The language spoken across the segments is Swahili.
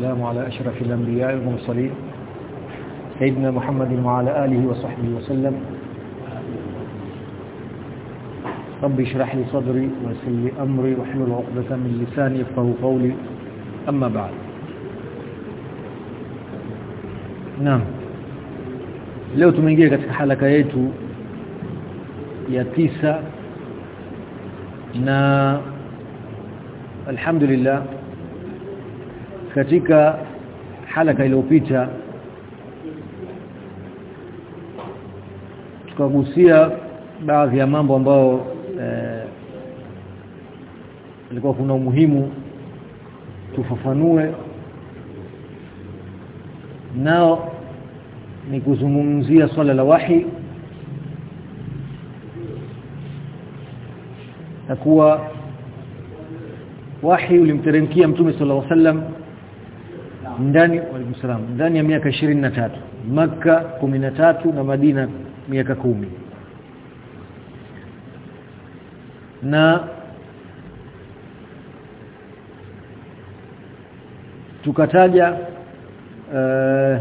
والسلام على أشرف الأنبياء والمرسلين سيدنا محمد وعلى آله وصحبه وسلم. رب اشرح لي صدري ويسر لي أمري واحلل عقدة من لساني يفقهوا قولي. أما بعد. نعم. leo tumeingia katika halaka yetu ya tisa na alhamdulillah katika halaka iliyopita tukagusia baadhi ya mambo ambayo eh, kuna umuhimu tufafanue. Nao ni kuzungumzia swala la wahi na kuwa wahi ulimteremkia mtume sallallahu alaihi wasallam ndani waalaikumsalam ndani ya miaka 23 maka 13 na Madina miaka kumi. Na tukataja uh,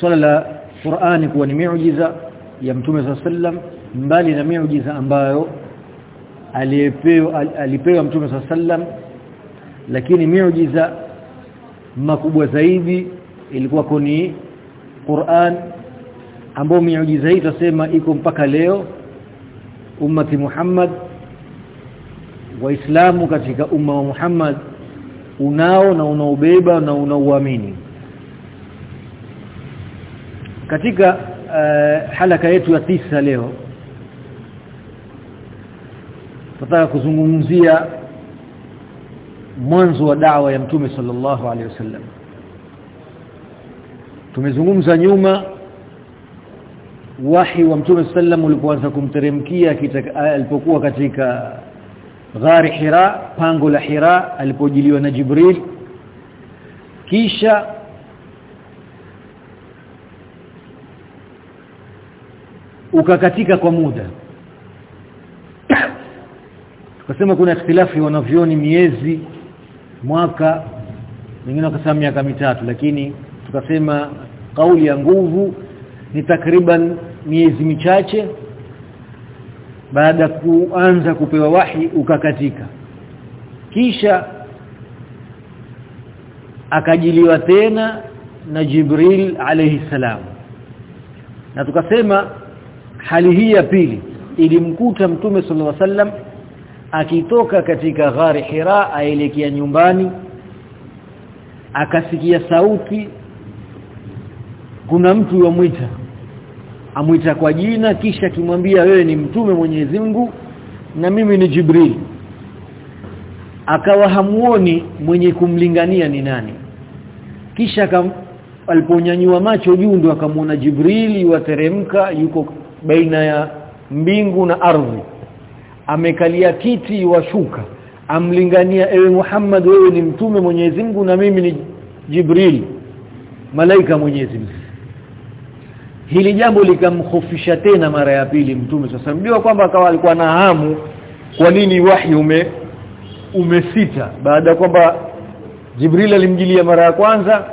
swala la Qur'ani kuwa ni miujiza ya Mtume sallam mbali na miujiza ambayo aliyepewa alipewa Mtume sallam lakini miujiza makubwa zaidi ilikuwa ni Qur'an ambao miujiza hii tusema iko mpaka leo. Ummati Muhammad waislamu katika umma wa Muhammad unao na unaobeba na unauamini. Katika uh, halaka yetu ya tisa leo tutaka kuzungumzia mwanzo wa dawa ya mtume sallallahu alaihi wasallam tumezungumza nyuma wahi wa mtume sallam ulipoanza kumteremkia alipokuwa katika ghari Hira pango la Hira alipojiliwa na Jibril. Kisha ukakatika kwa muda. Tukasema kuna ikhtilafu wanavyoni miezi mwaka wengine wakasema miaka mitatu lakini tukasema kauli ya nguvu ni takriban miezi michache baada kuanza kupewa wahi ukakatika. Kisha akajiliwa tena na Jibril alayhi salam. Na tukasema hali hii ya pili ilimkuta mtume sallallahu alaihi wasallam akitoka katika ghari Hira aelekea nyumbani akasikia sauti kuna mtu yomwita amwita kwa jina kisha kimwambia wewe ni mtume Mwenyezi Mungu na mimi ni Jibril. Akawa hamuoni mwenye kumlingania ni nani. Kisha aliponyanyua macho juu ndo akamwona Jibril wateremka yuko baina ya mbingu na ardhi amekalia kiti washuka. Amlingania ewe Muhammad wewe ni mtume Mwenyezi Mungu na mimi ni Jibril malaika Mwenyezi Mungu. Hili jambo likamkhofisha tena mara ya pili mtume sasa mjua kwamba akawa alikuwa na hamu kwa nini wahi ume umesita? Baada ya kwamba Jibril alimjilia mara ya kwanza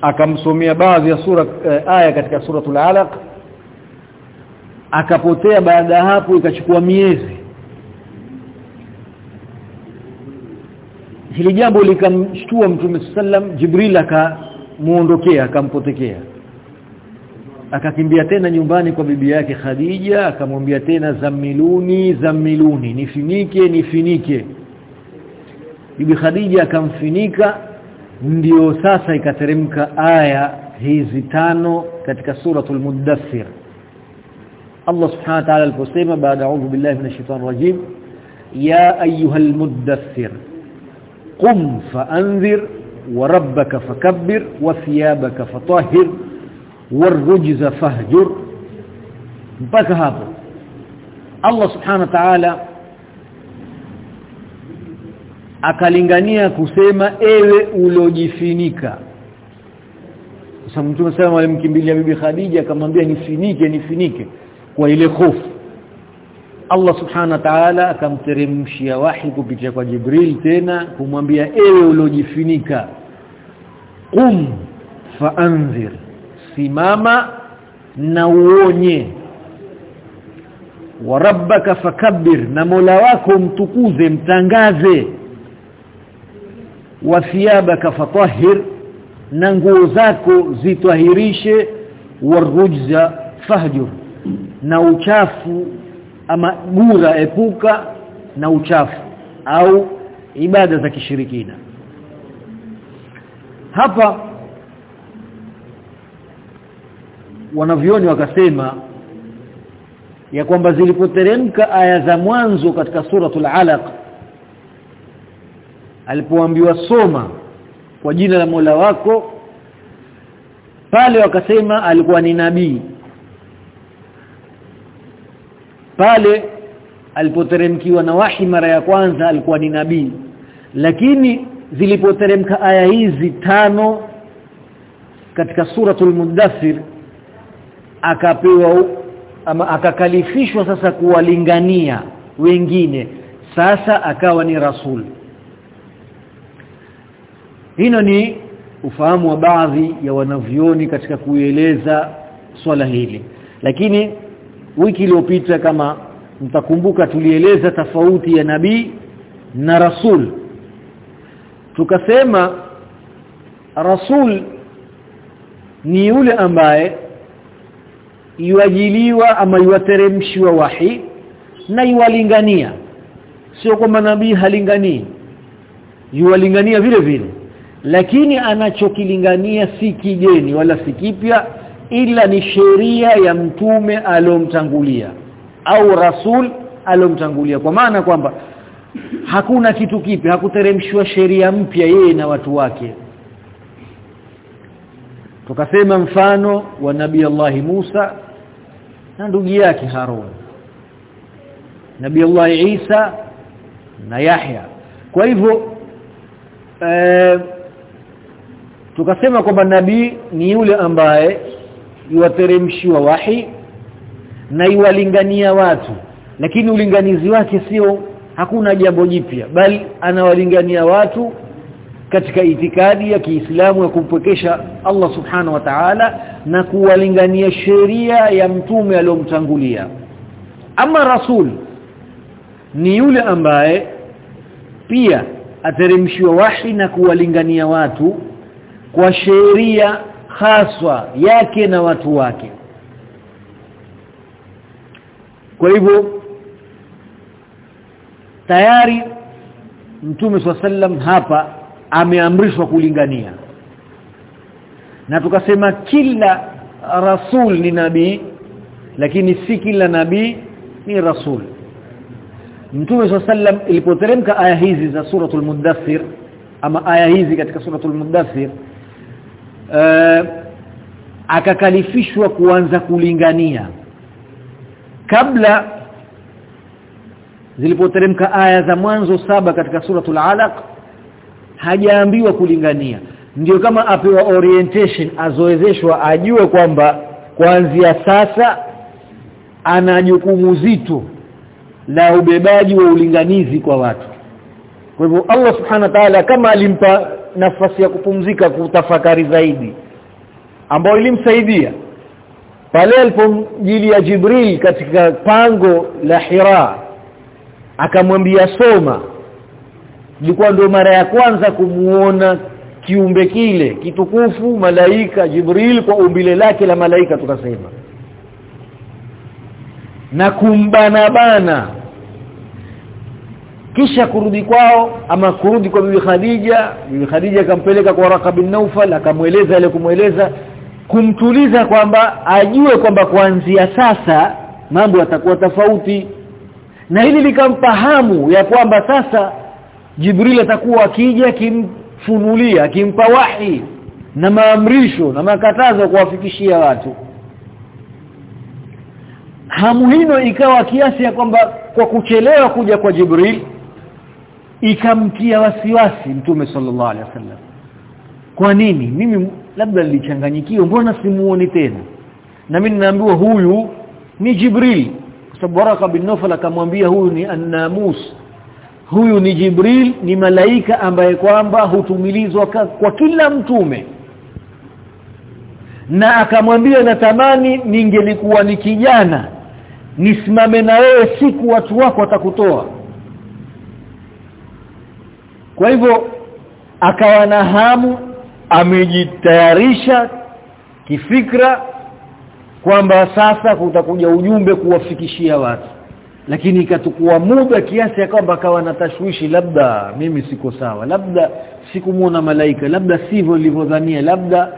akamsomea baadhi ya sura eh, aya katika suratul alaq akapotea baada hapo ikachukua miezi. Hili jambo likamshtua mtume sallam Jibril akamuondokea akampotekea akakimbia tena nyumbani kwa bibi yake Khadija akamwambia tena zamiluni zamiluni nifinike nifinike. Bibi Khadija akamfinika ndio sasa ikateremka aya hizi tano katika suratul mudaththir Allah subhanahu wa ta'ala aliposema baada a'udhu billahi minash shaitani rajim ya ayyuhal mudaththir qum fa'anzir wa rabbaka fakabbir wa thiyabaka fatahhir warujza fahjur mpaka hapo Allah subhanahu wa ta'ala akalingania kusema ewe uliojifinika sasa mtume sema alimkimbilia bibi Khadija akamwambia nifinike nifinike kwa ile hofu. Allah subhanahu wa ta'ala akamteremshia wahi kupitia kwa Jibril tena kumwambia ewe uliojifunika qum faanzir simama na uonye. Wa rabbaka fakabbir na Mola wako mtukuze mtangaze. Wa thiyabaka fatahhir na nguo zako zitwahirishe. Warujza fahjur na uchafu ama gura epuka na uchafu au ibada za kishirikina. Hapa wanavyoni wakasema ya kwamba zilipoteremka aya za mwanzo katika suratul alaq alipoambiwa soma kwa jina la Mola wako pale wakasema alikuwa ni nabii pale alipoteremkiwa na wahi mara ya kwanza alikuwa ni nabii. Lakini zilipoteremka aya hizi tano katika suratul mudaththir akapewa ama akakalifishwa sasa kuwalingania wengine. Sasa akawa ni rasul. Hino ni ufahamu wa baadhi ya wanavyoni katika kueleza swala hili. Lakini wiki iliyopita kama mtakumbuka tulieleza tofauti ya nabii na rasul. Tukasema rasul ni yule ambaye iwajiliwa ama iwateremshiwa wahi na iwalingania sio kwamba nabii halinganii iwalingania vile vile. Lakini anachokilingania si kigeni wala si kipya ila ni sheria ya mtume alomtangulia au rasul alomtangulia. Kwa maana kwamba hakuna kitu kipi hakuteremshwa sheria mpya yeye na watu wake. Tukasema mfano wa nabii Allah Musa na ndugu yake Harun nabii Allah Isa na Yahya. Kwa hivyo e, tukasema kwamba nabii ni yule ambaye yuwateremshiwa wahi na iwalingania watu. Lakini ulinganizi wake sio hakuna jambo jipya bali anawalingania watu katika itikadi ya Kiislamu ya kumpwekesha Allah Subhanahu wa Ta'ala na kuwalingania sheria ya mtume aliyomtangulia. Ama rasul ni yule ambaye pia ateremshiwa wahi na kuwalingania watu kwa sheria haswa yake na watu wake. Kwa hivyo tayari mtume sallam hapa ameamrishwa kulingania. Na tukasema kila rasul ni nabii lakini si kila nabii ni rasul. Mtume sallam ilipoteremka aya hizi za suratul mudaththir ama aya hizi katika suratul mudaththir uh, akakalifishwa kuanza kulingania. Kabla zilipoteremka aya za mwanzo saba katika suratul alaq hajaambiwa kulingania. Ndio kama apewa orientation azoezeshwa ajue kwamba kuanzia sasa ana jukumu zito la ubebaji wa ulinganizi kwa watu. Kwa hivyo Allah subhanahu wa ta'ala kama alimpa nafasi ya kupumzika kutafakari zaidi ambayo ilimsaidia pale alipomjili ya Jibril katika pango la Hira akamwambia soma. Ilikuwa ndio mara ya kwanza kumuona kiumbe kile kitukufu malaika Jibril kwa umbile lake la malaika tukasema. Na kumbana bana kisha kurudi kwao ama kurudi kwa bibi Khadija. Bibi Khadija akampeleka kwa Waraka bin Naufal akamweleza ile kumweleza kumtuliza kwamba ajue kwamba kuanzia sasa mambo yatakuwa tofauti. Na hili likampa hamu ya kwamba sasa Jibril atakuwa akija akimfunulia akimpa wahi na maamrisho na makatazo kuwafikishia watu. Hamu hino ikawa kiasi ya kwamba kwa kuchelewa kuja kwa Jibril ikamtia wasiwasi mtume sallallahu alaihi wasallam. Kwa nini? Mimi labda nilichanganyikiwa mbona simuoni tena? Na mimi ninaambiwa huyu ni Jibril. Kwa sababu Waraka bin Nawfal akamwambia huyu ni an-namus. Huyu ni Jibril ni malaika ambaye kwamba hutumilizwa kwa kila mtume. Na akamwambia natamani ningelikuwa ni kijana nisimame na wewe siku watu wako watakutoa kwa hivyo akawa na hamu amejitayarisha kifikra kwamba sasa kutakuja ujumbe kuwafikishia watu. Lakini ikatukua muda kiasi ya kwamba akawa na tashwishi labda mimi siko sawa labda sikumuona malaika labda sivyo nilivyodhania labda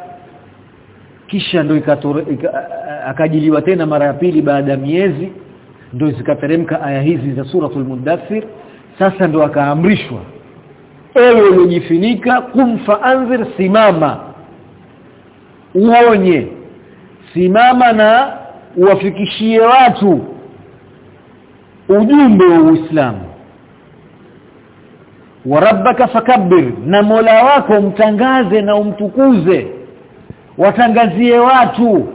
kisha ndo akajiliwa tena mara ya pili baada ya miezi ndo zikateremka aya hizi za suratul mudaththir sasa ndo akaamrishwa ewe uliojifunika kumfa anzir simama. Uonye. Simama na uwafikishie watu ujumbe wa Uislamu. Warabbaka fakabbir na Mola wako mtangaze na umtukuze. Watangazie watu.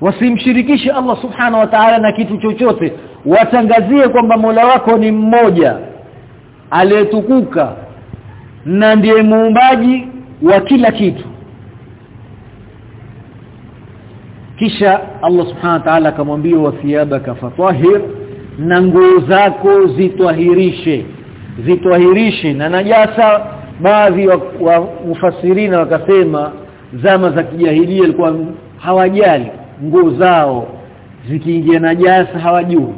Wasimshirikishe Allah subhana wa ta'ala na kitu chochote. Watangazie kwamba Mola wako ni mmoja aliyetukuka na ndiye muumbaji wa kila kitu. Kisha Allah subhanahu wa ta'ala akamwambia wasiyabaka fatahir na nguo zako zitwahirishe zitwahirishe. Na najasa baadhi wa, wa mufasirina wakasema zama za kijahilia ilikuwa hawajali nguo zao zikiingia najasa hawajui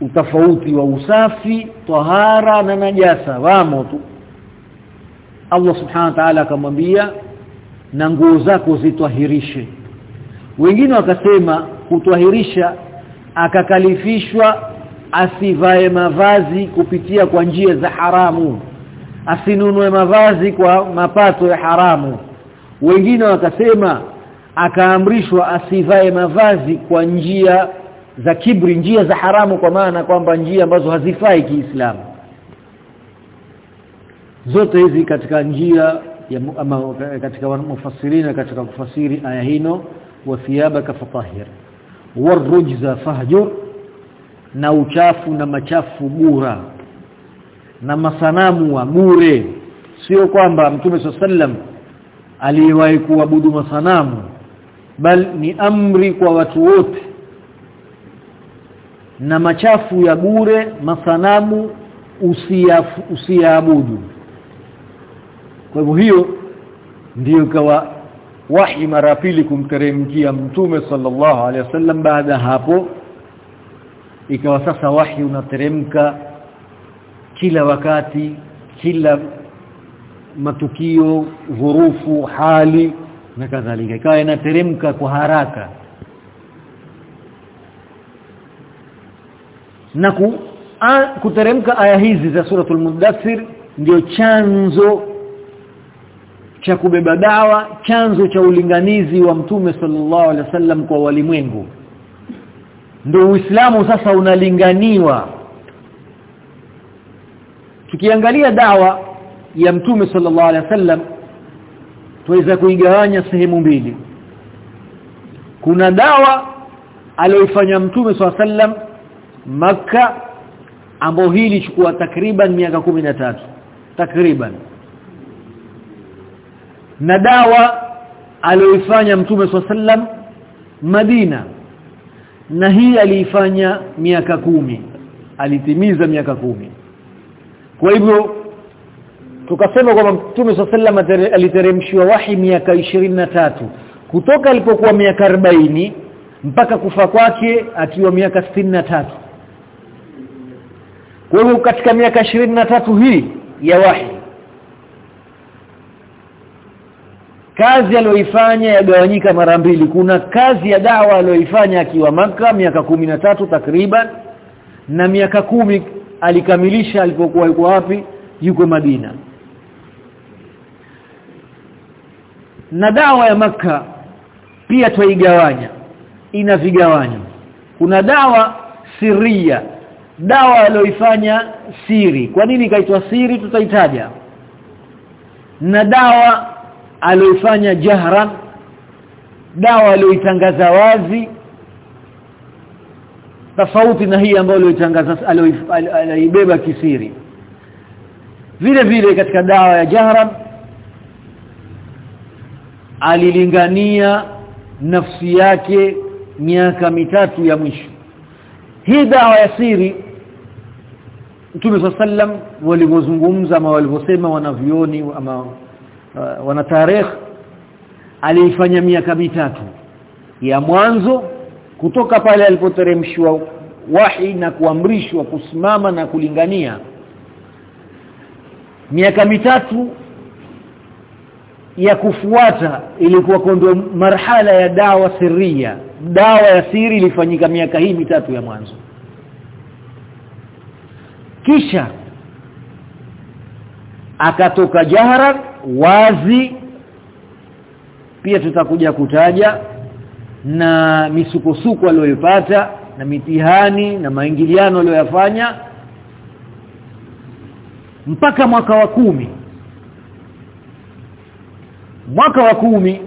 utafauti wa usafi tahara na najasa. Wamo tu. Allah subhanahu wa ta'ala akamwambia na nguo zako zitwahirishe. Wengine wakasema kutwahirisha akakalifishwa asivae mavazi kupitia kwa njia za haramu asinunue mavazi kwa mapato ya haramu. Wengine wakasema akaamrishwa asivae mavazi kwa njia za kibri njia za haramu kwa maana kwamba njia ambazo hazifai Kiislamu. Zote hizi katika njia ya ama katika mufassirina katika kufasiri aya hino wa thiyabaka fatahir warujza fahjur na uchafu na machafu bura na masanamu wa bure. Sio kwamba mtume sallam aliwahi kuabudu masanamu bal ni amri kwa watu wote na machafu ya bure masanamu usiyaabudu kwa hivyo hiyo ndiyo kawa wahi mara pili kumteremkia mtume sallallahu alaihi wasallam. Baada hapo ikawa sasa wahi unateremka kila wakati kila matukio dhurufu hali na kadhalika. Ikawa inateremka kwa haraka na ku, a, kuteremka aya hizi za suratul mudaththir ndio chanzo cha kubeba dawa chanzo cha ulinganizi wa mtume sallallahu alaihi wasallam kwa walimwengu. Ndio uislamu sasa unalinganiwa. Tukiangalia dawa ya mtume sallallahu alaihi wasallam tuweza kuigawanya sehemu mbili. Kuna dawa aliyoifanya mtume sallallahu alaihi wasallam maka ambao hii ilichukua takriban miaka tatu. Takriban. Na dawa aliyoifanya mtume sallam Madina. Na hii aliifanya miaka kumi. Alitimiza miaka kumi. Kwa hivyo tukasema kwamba mtume sallam aliteremshiwa wahi miaka tatu. Kutoka alipokuwa miaka 40 mpaka kufa kwake akiwa miaka tatu kwa hivyo katika miaka tatu hii ya wahi kazi aliyoifanya yagawanyika mara mbili. Kuna kazi ya dawa aliyoifanya akiwa maka miaka tatu takriban na miaka kumi alikamilisha alipokuwa yuko wapi? Yuko Madina. Na dawa ya maka pia twaigawanya ina vigawanyo kuna dawa siria dawa aliyoifanya siri. Kwa nini ikaitwa siri tutaitaja. Na dawa aliyoifanya jahran dawa aliyoitangaza wazi tofauti na hii ambayo aliyoitangaza aliyoibeba kisiri. Vile vile katika dawa ya jahran alilingania nafsi yake miaka mitatu ya mwisho. Hii dawa ya siri Mtume sallam walivyozungumza ama walivyosema wanavioni ama uh, wana tarehe aliifanya miaka mitatu ya mwanzo kutoka pale alipoteremshwa wahi na kuamrishwa kusimama na kulingania. Miaka mitatu ya kufuata ilikuwa kondo marhala ya dawa siria dawa ya siri ilifanyika miaka hii mitatu ya mwanzo kisha akatoka jahara wazi. Pia tutakuja kutaja na misukosuko aliyopata na mitihani na maingiliano aliyoyafanya mpaka mwaka wa kumi. Mwaka wa kumi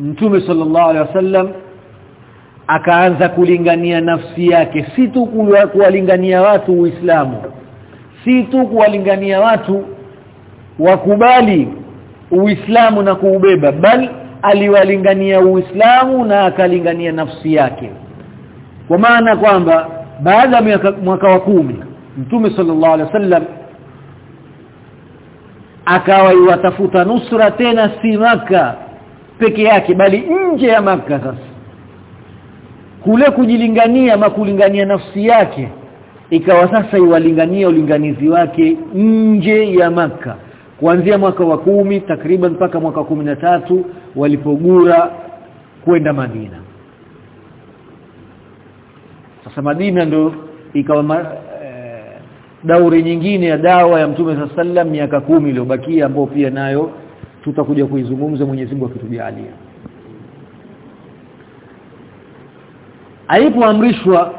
Mtume sallallahu alaihi wasallam akaanza kulingania nafsi yake. Si tu kuwalingania watu Uislamu si tu kuwalingania watu wakubali Uislamu na kuubeba bali aliwalingania Uislamu na akalingania nafsi yake. Kwa maana kwamba baada ya mwaka wa kumi Mtume sallallahu alaihi wasallam akawa iwatafuta nusra tena si maka peke yake bali nje ya maka sasa kule kujilingania ama kulingania nafsi yake ikawa sasa iwalingania ulinganizi wake nje ya maka kuanzia mwaka wa kumi takriban mpaka mwaka wa tatu walipogura kwenda Madina. Sasa Madina ndo ikawa ma, e, dauri nyingine ya dawa ya Mtume sallam miaka kumi iliyobakia ambayo pia nayo tutakuja kuizungumza Mwenyezi Mungu akitujalia alipoamrishwa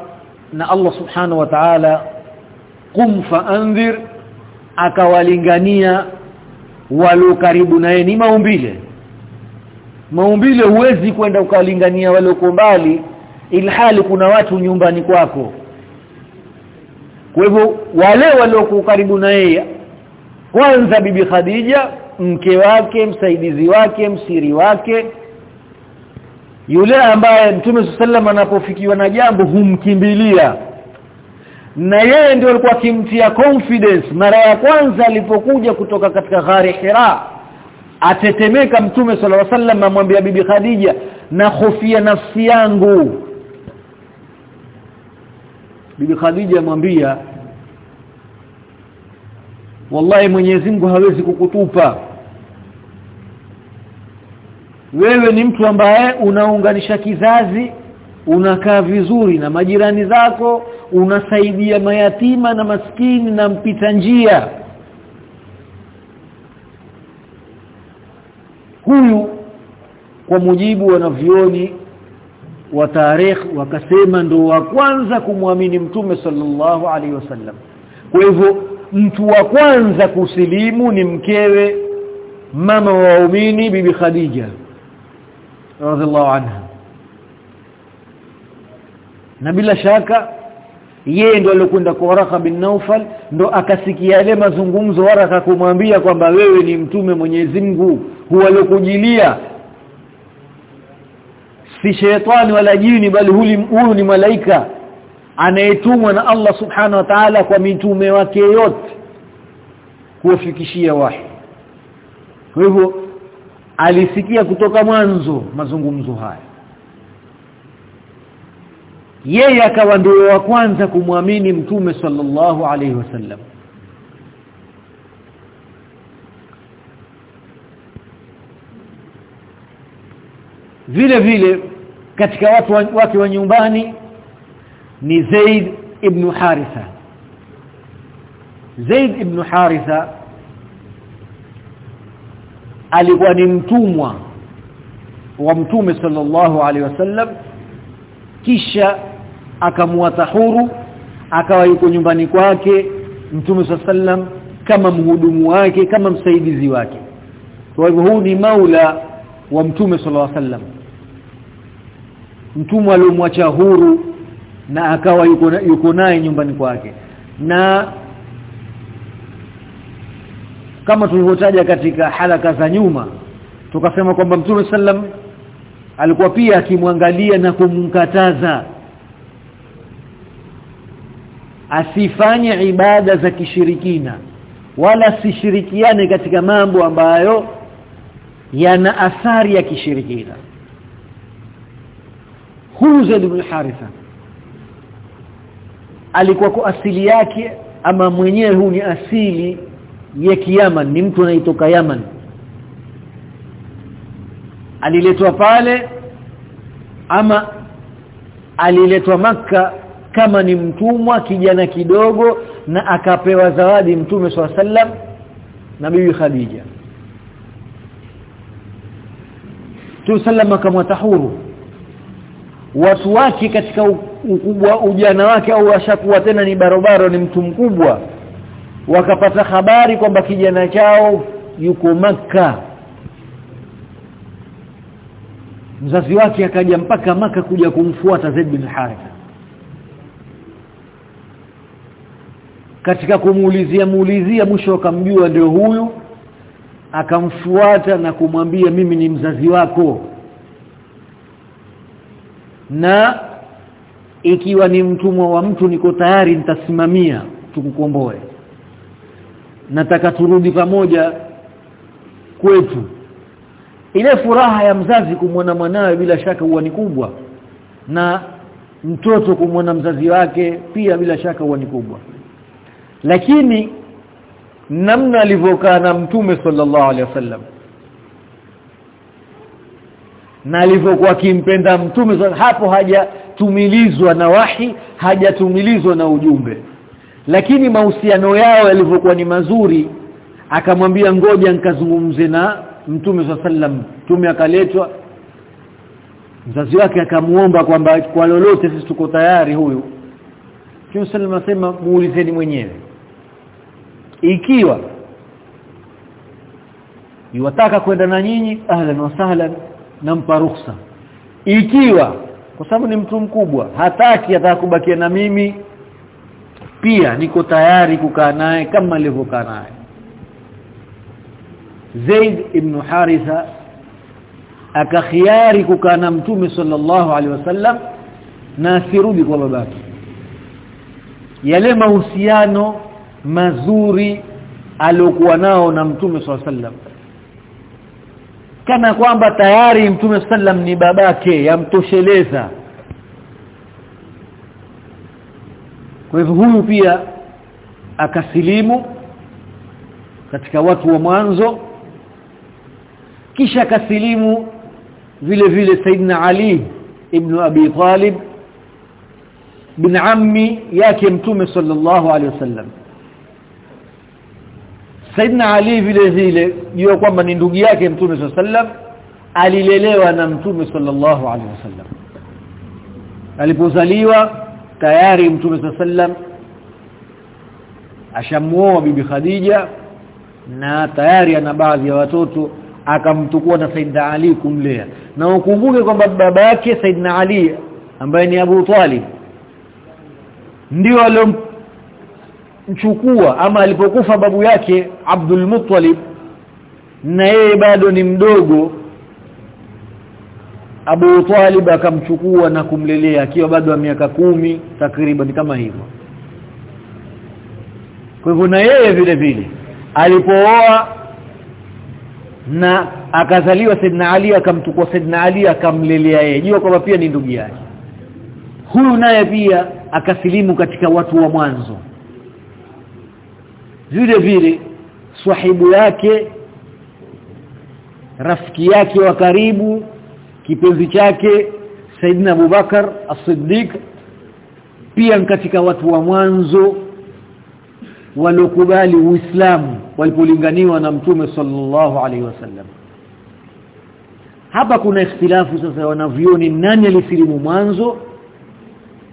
na Allah subhanahu wa ta'ala kum faanzir akawalingania walio karibu naye ni maumbile. Maumbile huwezi kwenda ukawalingania walioko mbali ilhali kuna watu nyumbani kwako. Kwa hivyo wale walio karibu na yeye kwanza bibi Khadija mke wake msaidizi wake msiri wake yule ambaye Mtume sallam anapofikiwa na jambo humkimbilia. Na yeye ndio alikuwa akimtia confidence. Mara ya kwanza alipokuja kutoka katika ghari Hira atetemeka Mtume sallallahu alaihi wasallam amwambia bibi Khadija na hofia nafsi yangu. Bibi Khadija amwambia wallahi Mwenyezi Mungu hawezi kukutupa wewe ni mtu ambaye unaunganisha kizazi unakaa vizuri na majirani zako unasaidia mayatima na maskini na mpita njia. Huyu kwa mujibu wanavyoni wa tarikh wakasema ndo wa kwanza kumwamini mtume sallallahu alaihi wasallam. Kwa hivyo mtu wa kwanza kusilimu ni mkewe mama wa waumini bibi Khadija radhiallahu anha na bila shaka yeye ndo alikwenda kwa Waraka bin Naufal ndo akasikia yale mazungumzo Waraka kumwambia kwamba wewe ni mtume Mwenyezi Mungu huwalokujilia si shetani wala jini bali huyu ni malaika anayetumwa na Allah subhanahu wa ta'ala kwa mitume wake yote kuwafikishia wahi. Kwa hivyo alisikia kutoka mwanzo mazungumzo haya. Yeye akawa ndio wa kwanza kumwamini mtume sallallahu alaihi wasallam. Vile vile katika watu wake wa nyumbani ni Zaid ibn Haritha. Zaid ibn Haritha alikuwa ni mtumwa wa mtume sallallahu alaihi wasallam kisha akamwata huru akawa yuko nyumbani kwake mtume sallam kama mhudumu wake kama msaidizi wake. Kwa hivyo huu ni maula wa mtume sallallahu alaihi wasallam. Mtumwa aliyomwacha huru na akawa yuko naye nyumbani kwake. Na kama tulivyotaja katika halaka za nyuma. Tukasema kwamba Mtume sallam alikuwa pia akimwangalia na kumkataza. Asifanye ibada za kishirikina wala sishirikiane katika mambo ambayo yana athari ya kishirikina. Huyu Zaid ibn Haritha alikuwa kwa asili yake ama mwenyewe huu ni asili ya Yaman ni mtu anaitoka Yaman. Aliletwa pale ama aliletwa maka kama ni mtumwa kijana kidogo na akapewa zawadi mtume swalla sallam na bibi Khadija. Mtume sallam kama tahuru watu wake katika ukubwa ujana wake au washakuwa tena ni barobaro ni mtu mkubwa wakapata habari kwamba kijana chao yuko maka mzazi wake akaja mpaka maka kuja kumfuata Zaid bin Haritha. Katika kumuulizia muulizia mwisho akamjua ndio huyu akamfuata na kumwambia mimi ni mzazi wako. Na ikiwa ni mtumwa wa mtu niko tayari nitasimamia tukukomboe nataka turudi pamoja kwetu. Ile furaha ya mzazi kumwona mwanawe bila shaka huwa ni kubwa. Na mtoto kumwona mzazi wake pia bila shaka huwa ni kubwa. Lakini namna alivyokaa na mtume sallallahu alaihi wasallam. Na alivyokuwa akimpenda mtume hapo hajatumilizwa na wahi hajatumilizwa na ujumbe lakini mahusiano yao yalivyokuwa ni mazuri akamwambia ngoja nikazungumze na mtume sallam mtume akaletwa. Mzazi wake akamuomba kwamba kwa lolote sisi tuko tayari huyu. Mtume sallam asema muulizeni mwenyewe. Ikiwa yuwataka kwenda na nyinyi ahlan wa sahlan nampa ruhusa. Ikiwa kwa sababu ni mtu mkubwa hataki atakubakia na mimi pia niko tayari kukaa naye kama alivyokaa naye. Zaid ibn Haritha akakhiari kukaa na mtume sallallahu alaihi wasallam na asirudi kwa babake. Yale mahusiano mazuri aliyokuwa nao na mtume sallallahu alaihi wasallam. Kana kwamba tayari mtume sallam ni babake yamtosheleza kwa hivyo huyu pia akasilimu katika watu wa mwanzo kisha akasilimu vile vile Saidina Ali ibn Abi Talib bin ammi yake mtume sallallahu alaihi wasallam Saidina Ali vile vile jua kwamba ni ndugu yake mtume sallallahu alaihi wasallam alilelewa na mtume sallallahu alaihi wasallam alipozaliwa tayari mtume sallam ashamuoa bibi Khadija na tayari ana baadhi ya watoto akamtukua na Saidna Ali kumlea. Na ukumbuke kwamba baba yake Saidna Ali ambaye ni Abu Talib ndio alomchukua ama alipokufa babu yake Abdul Muttalib na yeye bado ni mdogo Abu Talib akamchukua na kumlelea akiwa bado wa miaka kumi takriban kama hivyo. Kwa hivyo na yeye vile vile alipooa na akazaliwa Saidna Ali akamtukua Saidna Ali akamlelea yeye. Jua kwamba pia ni ndugu yake. Huyu naye pia akasilimu katika watu wa mwanzo. Vile vile swahibu yake rafiki yake wa karibu kipenzi chake Saidina Abubakar As-Siddiq pia katika watu wa mwanzo waliokubali Uislamu walipolinganiwa na Mtume sallallahu alaihi wasallam. Hapa kuna ikhtilafu sasa wanavyoni nani alisilimu mwanzo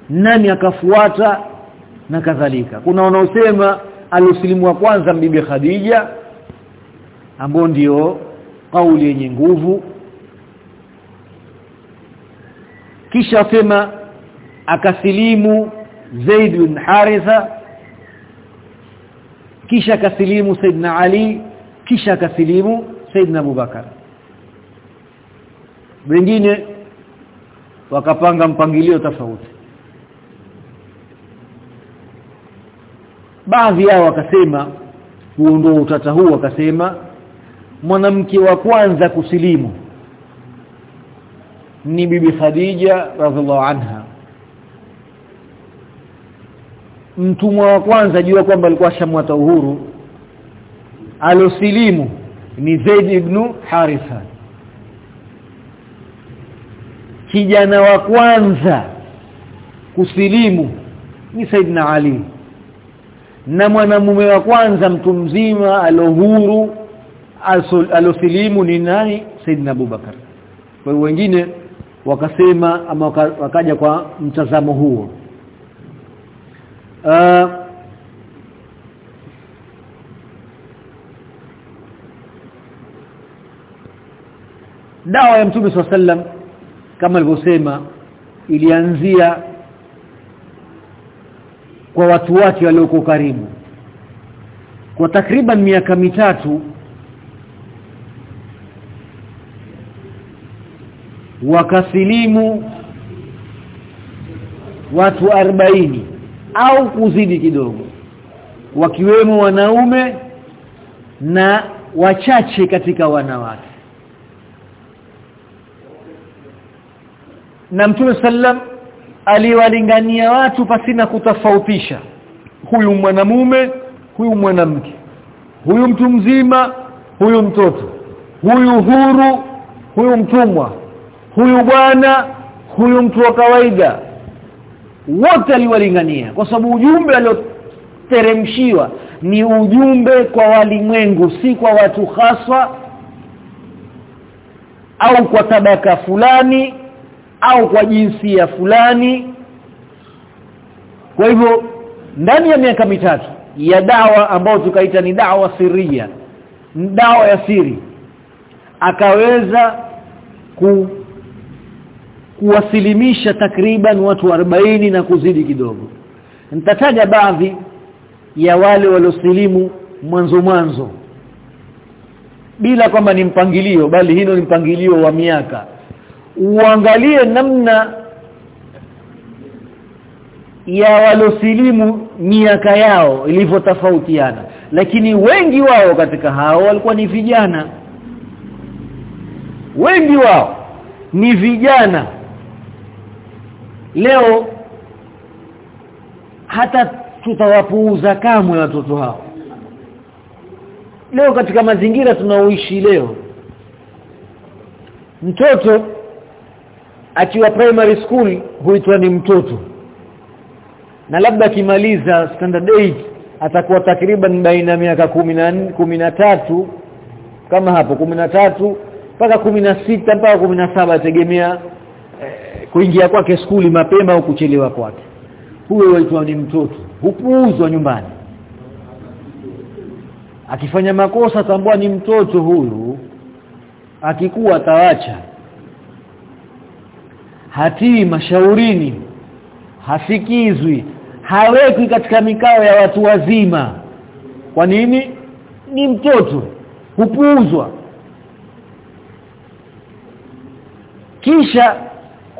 nani akafuata na kadhalika. Kuna wanaosema alisilimu wa kwanza bibi Khadija ambao ndio kauli yenye nguvu kisha wasema akasilimu Zaid bin Haritha. Kisha akasilimu Saidna Ali. Kisha akasilimu Saidna Abubakar wengine wakapanga mpangilio tofauti. Baadhi yao wakasema huo ndio utata huu wakasema mwanamke wa kwanza kusilimu ni bibi Khadija radhiallahu anha. Mtumwa wa kwanza jua kwamba alikuwa shamwata uhuru. Alosilimu ni Zaid ibn Haritha. Kijana wa kwanza kusilimu ni Saidina Ali. Na mwanamume wa kwanza mtu mzima alohuru alosilimu ni nani? Saidna Abubakar. Kwa wengine wakasema ama wakaja kwa mtazamo huo. Uh, dawa ya mtume swalla sallam kama alivyosema ilianzia kwa watu wake walioko karibu. Kwa takriban miaka mitatu wakasilimu watu arobaini au kuzidi kidogo wakiwemo wanaume na wachache katika wanawake. Na Mtume sallam aliwalingania watu pasina kutofautisha huyu mwanamume huyu mwanamke huyu mtu mzima huyu mtoto huyu huru huyu mtumwa huyu bwana huyu mtu wa kawaida. Wote aliwalingania kwa sababu ujumbe alioteremshiwa ni ujumbe kwa walimwengu si kwa watu haswa au kwa tabaka fulani au kwa jinsia fulani. Kwa hivyo ndani ya miaka mitatu ya dawa ambayo tukaita ni dawa siria dawa ya siri akaweza ku kuwasilimisha takriban watu 40 na kuzidi kidogo. Nitataja baadhi ya wale waliosilimu mwanzo mwanzo. Bila kwamba ni mpangilio bali hilo ni mpangilio wa miaka. Uangalie namna ya walosilimu miaka yao ilivyotofautiana. Lakini wengi wao katika hao walikuwa ni vijana. Wengi wao ni vijana leo hata tutawapuuza kamwe watoto hao. Leo katika mazingira tunaoishi leo mtoto akiwa primary school huitwa ni mtoto. Na labda akimaliza standard 8 atakuwa takriban baina ya miaka 14 13 kama hapo 13 mpaka 16 mpaka 17 tegemea kuingia kwake skuli mapema au kuchelewa kwake. Huyo huitwa ni mtoto hupuuzwa nyumbani. Akifanya makosa tambua ni mtoto huyu akikuwa atawacha hatii mashaurini hasikizwi hawekwi katika mikao ya watu wazima. Kwa nini? Ni mtoto hupuuzwa. Kisha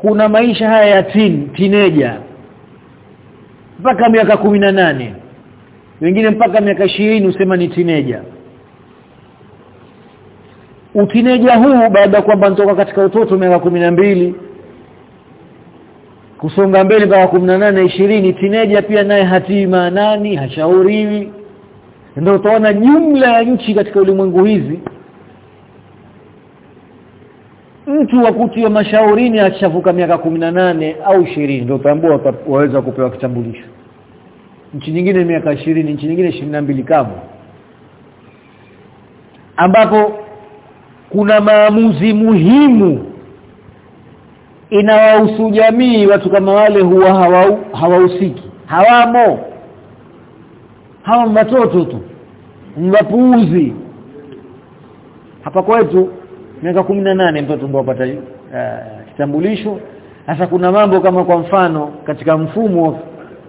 kuna maisha haya ya teen teenager. Mpaka miaka nane. Wengine mpaka miaka 20 usema ni teenager. Utineja huu baada ya kwamba nitoka katika utoto miaka mbili kusonga mbele mpaka 18 20 tineja pia naye hatima. Nani? Hashauriwi. Ndio utaona jumla ya nchi katika ulimwengu hizi mtu wa kutiwa mashaurini akishavuka miaka nane au 20 ndio utaambua waweza kupewa kitambulisho. Nchi nyingine miaka 20 nchi nyingine 22 kama ambapo kuna maamuzi muhimu inawahusu jamii watu kama wale huwa hawahusiki. Hawamo. Hawa watoto tu. Ni wapuuzi. Hapa kwetu miaka nane mtoto ndio apata uh, kitambulisho. Sasa kuna mambo kama kwa mfano katika mfumo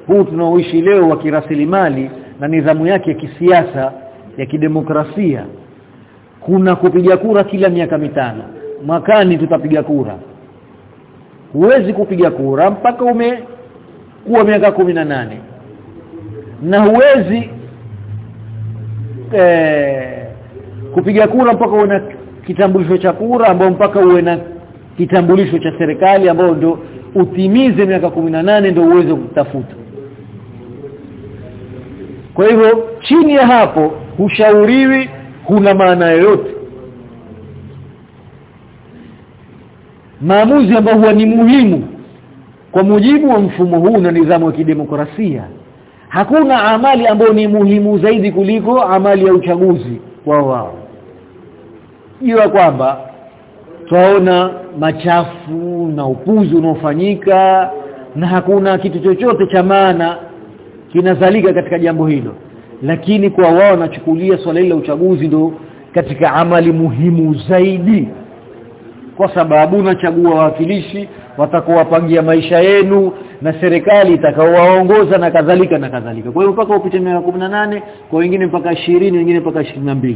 huu tunaoishi leo wa kirasilimali na nidhamu yake ya kisiasa ya kidemokrasia kuna kupiga kura kila miaka mitano. Mwakani tutapiga kura. Huwezi kupiga kura mpaka ume kuwa miaka nane. Na huwezi eh, kupiga kura mpaka una kitambulisho cha kura ambao mpaka uwe na kitambulisho cha serikali ambao ndo utimize miaka nane ndio uweze kutafuta. Kwa hivyo chini ya hapo hushauriwi kuna maana yoyote. Maamuzi ambayo huwa ni muhimu kwa mujibu wa mfumo huu na nidhamu ya kidemokrasia hakuna amali ambayo ni muhimu zaidi kuliko amali ya uchaguzi wao wao jua kwamba twaona machafu na upuzi unaofanyika na hakuna kitu chochote cha maana kinazalika katika jambo hilo. Lakini kwa wao wanachukulia swala hili la uchaguzi ndo katika amali muhimu zaidi. Kwa sababu unachagua wawakilishi watakowapangia maisha yenu na serikali itakaowaongoza na kadhalika na kadhalika. Kwa hiyo mpaka upite miaka nane kwa wengine mpaka 20 wengine mpaka 22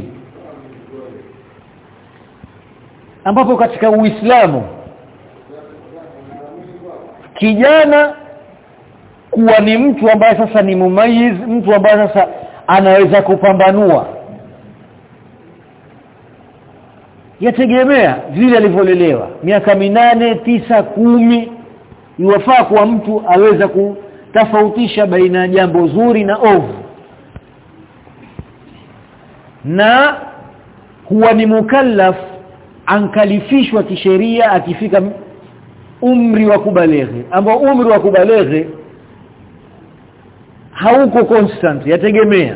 ambapo katika Uislamu kijana kuwa ni mtu ambaye sasa ni mumayiz mtu ambaye sasa anaweza kupambanua yategemea vile alivyolelewa. Miaka minane tisa kumi iwafaa kuwa mtu aweza kutofautisha baina ya jambo zuri na ovu. Na huwa ni mukallaf ankalifishwa kisheria akifika umri wa kubaleghe. Ambao umri wa kubaleghe hauko constant yategemea.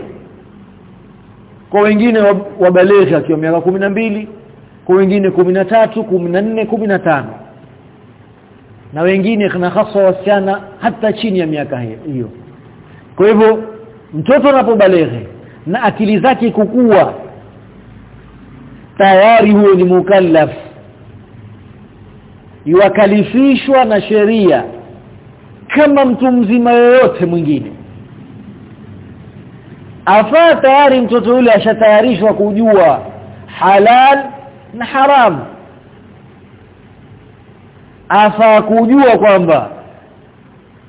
Kwa wengine wabaleghe akiwa miaka mbili kwa wengine 13 14 15 na wengine kuna hasa wasichana hata chini ya miaka hiyo. Kwa hivyo mtoto anapobaleghe na akili zake kukua tayari huyo ni mukallaf. Yuwakalifishwa na sheria kama mtu mzima yoyote mwingine. Afaa tayari mtoto yule ashatayarishwa kujua halal na haram. Afaa kujua kwamba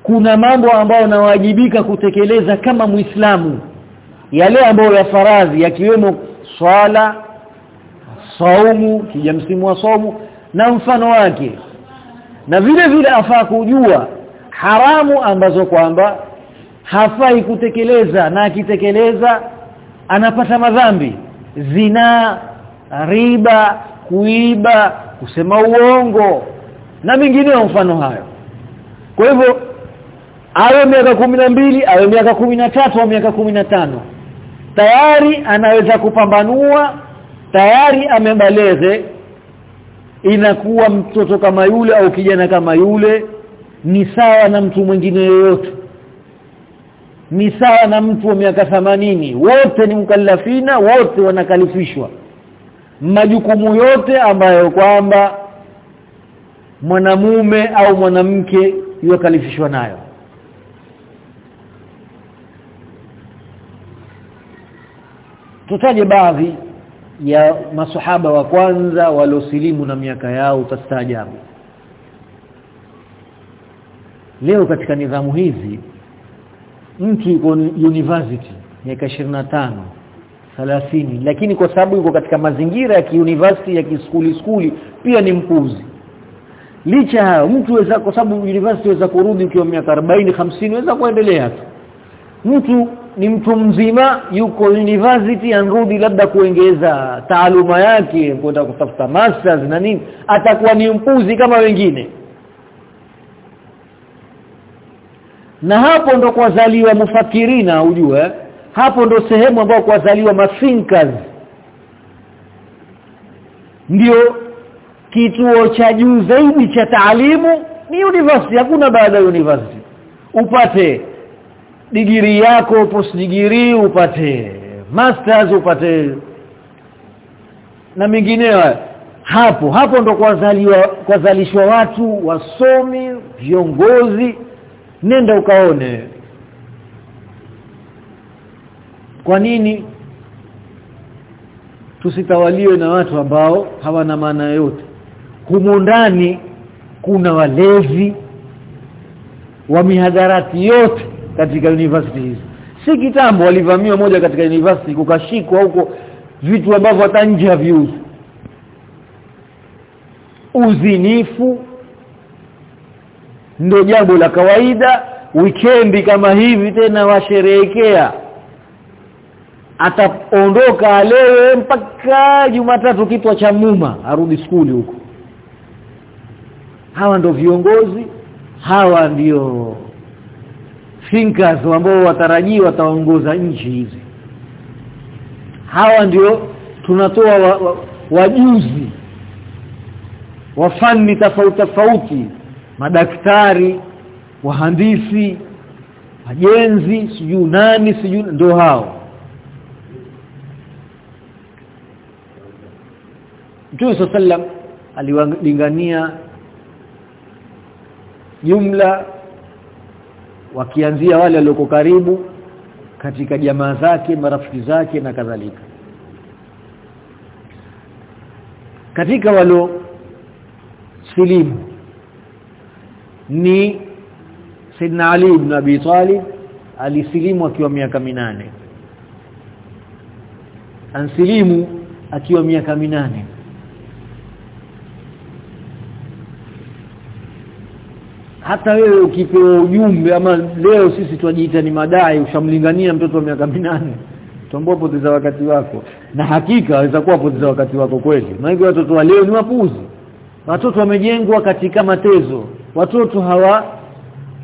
kuna mambo ambayo nawajibika kutekeleza kama muislamu. Yale ambayo ya faradhi yakiwemo swala saumu kija msimu wa saumu na mfano wake. Na vile vile afaa kujua haramu ambazo kwamba hafai kutekeleza na akitekeleza anapata madhambi. Zina riba kuiba kusema uongo na mingineo mfano hayo. Kwa hivyo awe miaka mbili awe miaka tatu au miaka tano tayari anaweza kupambanua tayari amebaleze inakuwa mtoto kama yule au kijana kama yule ni sawa na mtu mwingine yoyote. Ni sawa na mtu wa miaka themanini. Wote ni mkallafina wote wanakalifishwa. Majukumu yote ambayo kwamba mwanamume au mwanamke yakalifishwa nayo. Tutaje baadhi ya masuhaba wa kwanza waliosilimu na miaka yao utastaajabu. Leo katika nidhamu hizi mtu yuko university miaka 25 30 lakini kwa sababu yuko katika mazingira ya kiuniversity ya kiskuli skuli pia ni mpuzi. Licha hayo mtu weza kwa sababu university weza kurudi ukiwa miaka 40 50 weza kuendelea tu. Mtu ni mtu mzima yuko university anrudi labda kuongeza taaluma yake kwenda kutafuta masters na nini atakuwa ni mpuzi kama wengine. Na hapo ndo kwazaliwa mufakirina ujue. Hapo ndo sehemu ambayo kwazaliwa mathinkers. Ndio kituo cha juu zaidi cha taalimu ni university hakuna baada ya university. Upate digiri yako post digiri upate. Masters upate. Na mengineyo hapo hapo ndo kwazaliwa kwazalishwa watu wasomi viongozi. Nenda ukaone. Kwa nini? Tusitawaliwe na watu ambao hawana maana yote humo ndani kuna walezi wa mihadarati yote katika university hizo si kitambo walivamiwa moja katika university kukashikwa huko vitu ambavyo hata nje haviuzi. Uzinifu ndio jambo la kawaida wikendi kama hivi tena washerehekea. Ataondoka alewe mpaka Jumatatu kitwa cha muma arudi skuli huko. Hawa ndio viongozi hawa ndio thinkers ambao watarajii wataongoza nchi hizi. Hawa ndio tunatoa wa, wa, wajuzi wa fani tofauti tofauti madaktari wahandisi wajenzi sijuu nani sijuu ndio hao. Mtume sallam aliwalingania jumla wakianzia wale walioko karibu katika jamaa zake marafiki zake na kadhalika. Katika walio silimu ni Sidna Ali ibn Abi Talib alisilimu akiwa miaka minane. Ansilimu akiwa miaka minane hata wewe ukipewa ujumbe ama leo sisi tunajiita ni madai ushamlingania mtoto wa miaka minane tuambao poteza wakati wako. Na hakika waweza kuwa poteza wakati wako kweli. Maana watoto wa leo ni wapuzi. Watoto wamejengwa katika matezo watoto hawa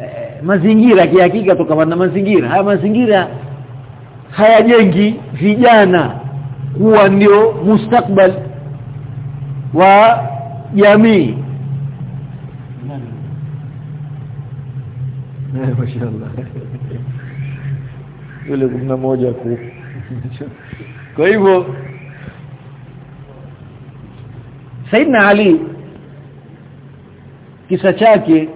eh, mazingira kihakika tokana na mazingira. Haya mazingira hayajengi vijana kuwa ndio mustakbal wa jamii mashaallah yule kuna moja ku kwa hivyo Saidna Ali kisa chake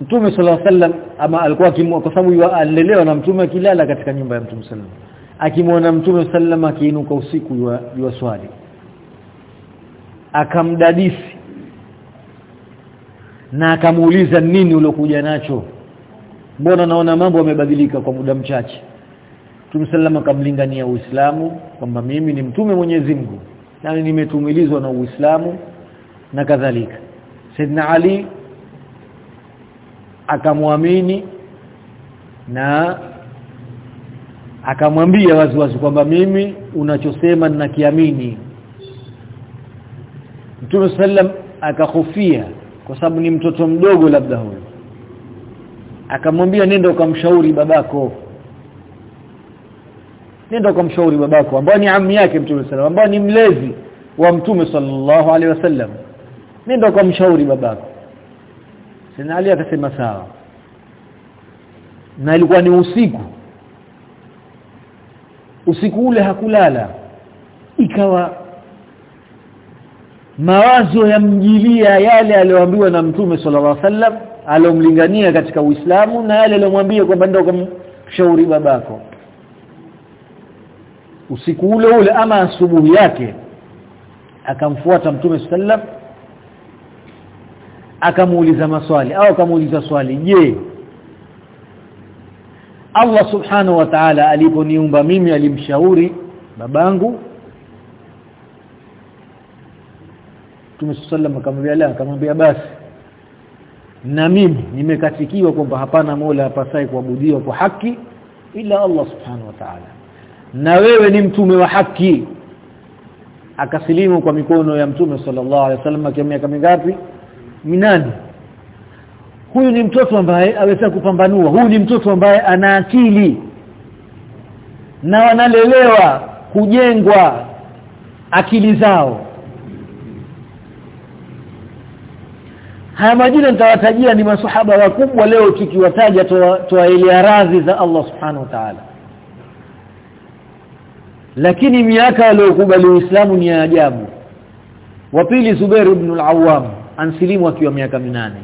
Mtume sallallahu alaihi wasallam ama alikuwa akimwa kwa sababu alilelewa na mtume akilala katika nyumba ya mtume sallallahu akimwona mtume sallam akiinuka usiku yua swali. Akamdadisi na akamuuliza nini uliokuja nacho? Mbona naona mambo yamebadilika kwa muda mchache? Mtume sallam akamlingania Uislamu kwamba mimi ni mtume Mwenyezi Mungu yani nimetumilizwa na Uislamu na kadhalika. Saidna Ali akamwamini na akamwambia waziwazi kwamba mimi unachosema ninakiamini. Mtume sallam akahofia kwa sababu ni mtoto mdogo labda huyo. Akamwambia nenda ukamshauri babako. Nenda ukamshauri babako ambaye ni ammi yake Mtume sallallahu ambaye ni mlezi wa Mtume sallallahu alaihi wasallam nenda ukamshauri babako. Sina Ali akasema sawa. Na ilikuwa ni usiku. Usiku ule hakulala. Ikawa mawazo yamjilia yale aliyoambiwa na mtume sallallahu alaihi wasallam alomlingania katika Uislamu na yale aliyomwambia kwamba ndio kumshauri babako. Usiku ule ule ama asubuhi yake akamfuata mtume sallam akamuuliza maswali au akamuuliza swali je Allah subhanahu wa ta'ala aliponiumba mimi alimshauri babangu Mtume sallam akamwambia la akamwambia basi. Na mimi nimekatikiwa kwamba hapana Mola apasai kuabudiwa kwa haki ila Allah subhanahu wa ta'ala. Na wewe ni mtume wa haki. Akasilimu kwa mikono ya mtume sallallahu alaihi wasallam akiwa miaka mingapi? Minane. Huyu ni mtoto ambaye aweza kupambanua. Huyu ni mtoto ambaye ana akili. Na wanalelewa kujengwa akili zao haya majina nitawatajia ni masuhaba wakubwa leo tukiwataja twaelea radhi za Allah subhanahu wa ta'ala. Lakini miaka aliyokubali Uislamu ni ya ajabu. Wa pili Zubair ibn al-Awwam ansilimu akiwa miaka minane.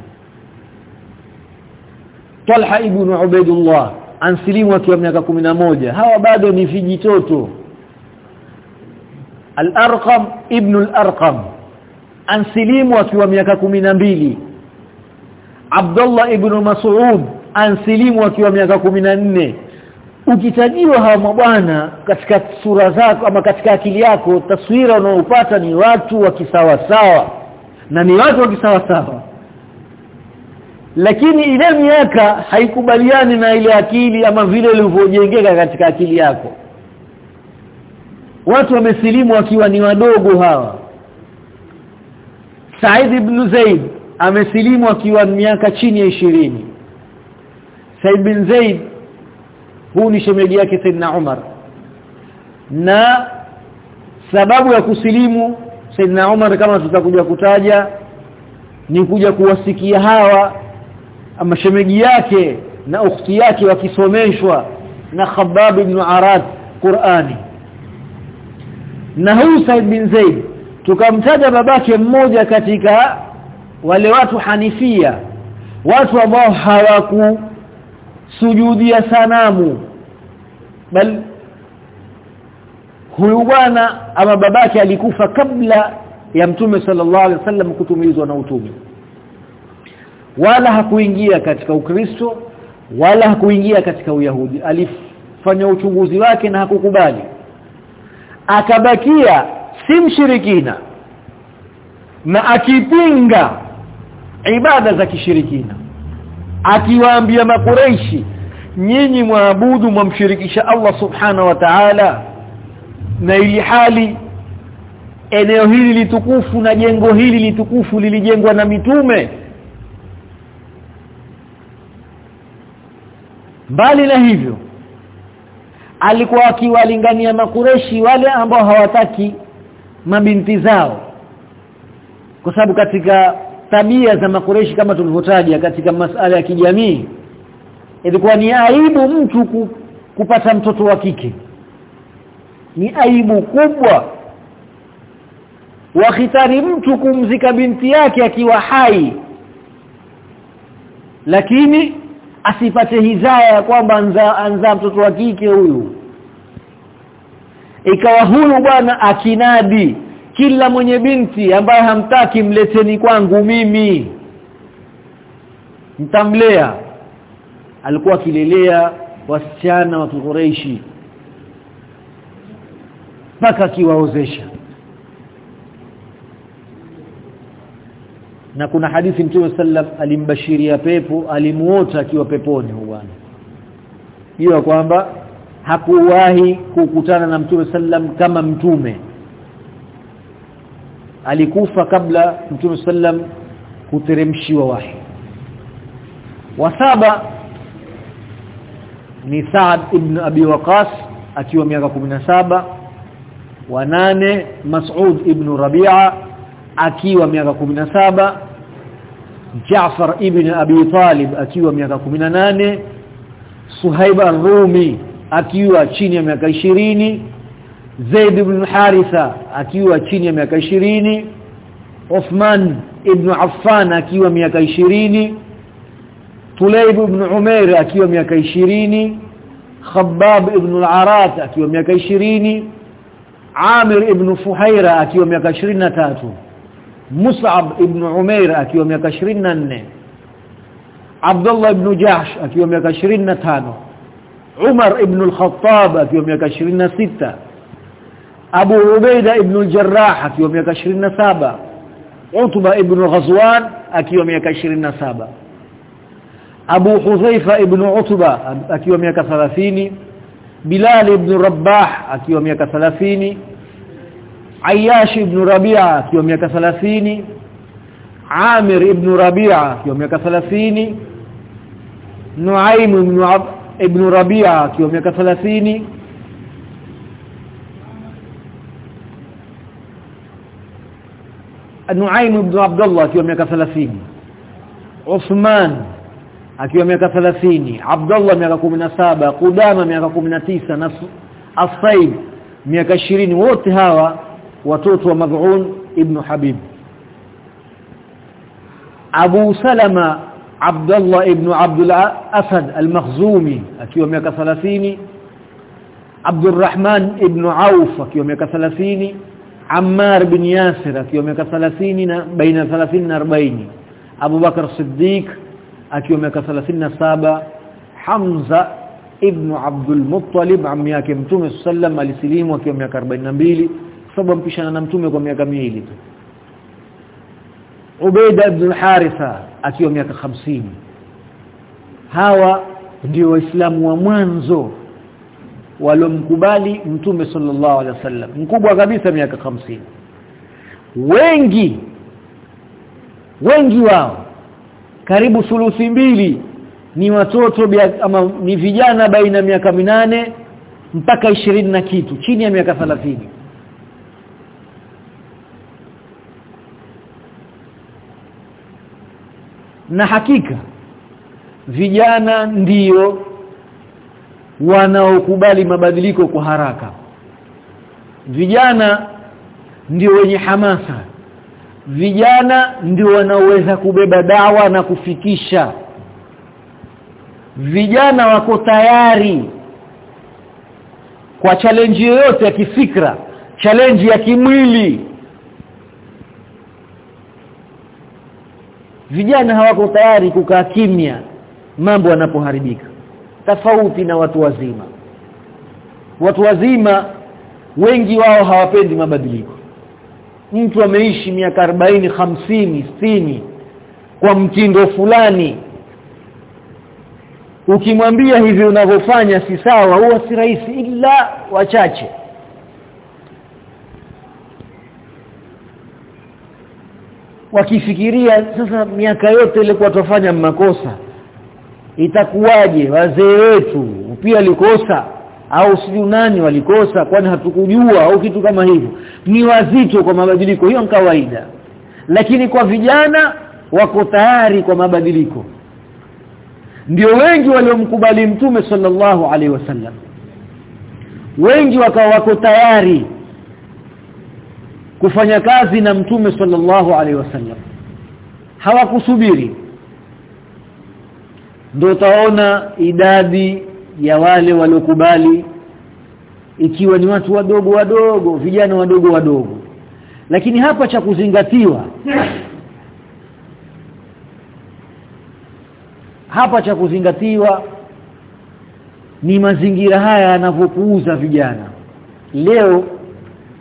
Talha ibn Ubaidullah ansilimu akiwa miaka moja hawa bado ni vijitoto. Al-Arqam ibn al-Arqam ansilimu akiwa miaka mbili. Abdullah ibn Mas'ud ansilimu akiwa miaka nne. Ukitajiwa hawa mabwana katika sura zako ama katika akili yako taswira unaopata ni watu wa kisawa sawa na ni watu wa kisawa sawa lakini ile miaka haikubaliani na ile akili ama vile ulivyojengeka katika akili yako. Watu wamesilimu wakiwa ni wadogo hawa Said ibn Zaid amesilimu akiwa miaka chini ya ishirini. Said bin Zaid huu ni shemeji yake Saidna Umar. Na sababu ya kusilimu Saidna Umar kama tutakuja kutaja ni kuja kuwasikia hawa ama shemeji yake na ukhti yake wakisomeshwa na Khabbab ibn Arad Qur'ani. Na huyu Said bin Zaid tukamtaja babake mmoja katika wale watu Hanifia watu ambao hawaku sujudia sanamu. Bal huyu bwana ama babake alikufa kabla ya mtume sallallahu alaihi wasallam kutumizwa na utume. Wala hakuingia katika ukristo wala hakuingia katika uyahudi. Alifanya uchunguzi wake na hakukubali. Akabakia si mshirikina na akipinga ibada za kishirikina akiwaambia makureishi nyinyi mwaabudu mwamshirikisha Allah subhana wa ta'ala. Na ili hali eneo hili litukufu na jengo hili litukufu lilijengwa na mitume. Mbali na hivyo alikuwa akiwalingania makureshi wale ambao hawataki mabinti zao. Kwa sababu katika tabia za makureshi kama tulivyotaja katika masala ya kijamii ilikuwa ni aibu mtu kupata mtoto wa kike. Ni aibu kubwa wakhitari mtu kumzika binti yake akiwa hai lakini asipate hizaya ya kwamba anza, anza mtoto wa kike huyu ikawa huyu bwana akinadi. Kila mwenye binti ambaye hamtaki mleteni kwangu mimi. Mtamlea alikuwa akilelea wasichana wa Quraishi mpaka akiwaozesha. Na kuna hadithi Mtume sallam alimbashiria pepo alimuota akiwa peponi bwana. Hiyo kwamba hakuwahi kukutana na Mtume sallam kama mtume. Alikufa kabla Mtume sallam kuteremshiwa wahi. Wa saba ni Saad ibn Abi Waqas akiwa miaka saba. Wa nane Mas'ud ibn Rabi'a akiwa miaka saba. Jaafar ibn Abi Talib akiwa miaka nane. Suhaib ar-Rumi akiwa chini ya miaka ishirini. Zaid ibn Haritha akiwa chini ya miaka ishirini. Uthman ibn Affan akiwa miaka ishirini. Tulayb ibn Umair akiwa miaka ishirini. Khabbab ibn al-Arat akiwa miaka ishirini. Amir ibn Fuhaira akiwa miaka tatu. Mus'ab ibn Umair akiwa miaka 24 Abdullah ibn Jahsh akiwa miaka 25 عمر بن الخطاب في يوم 26 أبو عبيدة بن الجراح في يوم 27 عتبة ابن غزوان في يوم 27 أبو حذيفة بن عتبة في يوم 30 بلال بن رباح في يوم 30 عياش بن ربيعة في يوم 30 عامر بن ربيعة في يوم 30 نعيم بن عبد ibn Rabi'a akiwa miaka 30 Nuaim ibn Abdullah akiwa miaka 30 Uthman akiwa miaka 30 Abdullah miaka 17 Qudama miaka 19 na As-Said miaka 20 wote hawa watoto wa Mad'un ibn Habib Abu Salama عبد الله ابن عبد الاسد المخزومي اكيو ميكا 30 عبد الرحمن ابن عوف اكيو ميكا 30 عمار بن ياسر اكيو ميكا 30 بين 30 أربعين. أبو بكر الصديق اكيو ميكا 37 حمزة ابن عبد المطلب عم ياك متوم السلام عليه السلام اكيو نبيلي. 42 سبب مشانا متومه كو ميكا 2 عبيدة بن حارثة akiwa miaka 50 hawa ndio waislamu wa mwanzo walomkubali mtume sallallahu alaihi wasallam mkubwa kabisa miaka 50 wengi wengi wao karibu thuluthi mbili ni watoto ama ni vijana baina ya miaka minane mpaka ishirini na kitu chini ya miaka 30 na hakika vijana ndiyo wanaokubali mabadiliko kwa haraka. Vijana ndio wenye hamasa. Vijana ndio wanaoweza kubeba dawa na kufikisha. Vijana wako tayari kwa challenge yoyote ya kifikra challenge ya kimwili vijana hawako tayari kukaa kimya mambo yanapoharibika. Tofauti na watu wazima. Watu wazima wengi wao hawapendi mabadiliko. Mtu ameishi miaka 40 50 60 kwa mtindo fulani. Ukimwambia hivi unavyofanya si sawa huwa si rahisi ila wachache wakifikiria sasa miaka yote ile kwa tufanya makosa itakuwaje? Wazee wetu pia likosa au sijui nani walikosa kwani hatukujua au kitu kama hivyo? Ni wazito kwa mabadiliko hiyo ni kawaida. Lakini kwa vijana wako tayari kwa mabadiliko. Ndio wengi waliomkubali mtume sallallahu alaihi wasallam. Wengi wakawa wako tayari kufanya kazi na mtume sallallahu alaihi wasallam. Hawakusubiri. Ndio utaona idadi ya wale waliokubali ikiwa ni watu wadogo wadogo vijana wadogo wadogo. Lakini hapa cha kuzingatiwa hapa cha kuzingatiwa ni mazingira haya yanavyokuuza vijana. Leo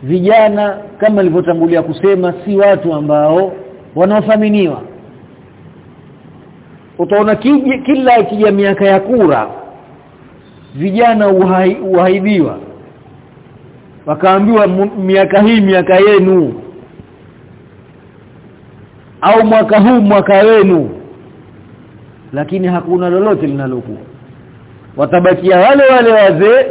vijana kama nilivyotangulia kusema si watu ambao wanaothaminiwa. Utaona kila ikija miaka ya kura vijana uhai, uhaibiwa. Wakaambiwa miaka hii miaka yenu. Au mwaka huu mwaka wenu. Lakini hakuna lolote linalokuwa. Watabakia wale wale wazee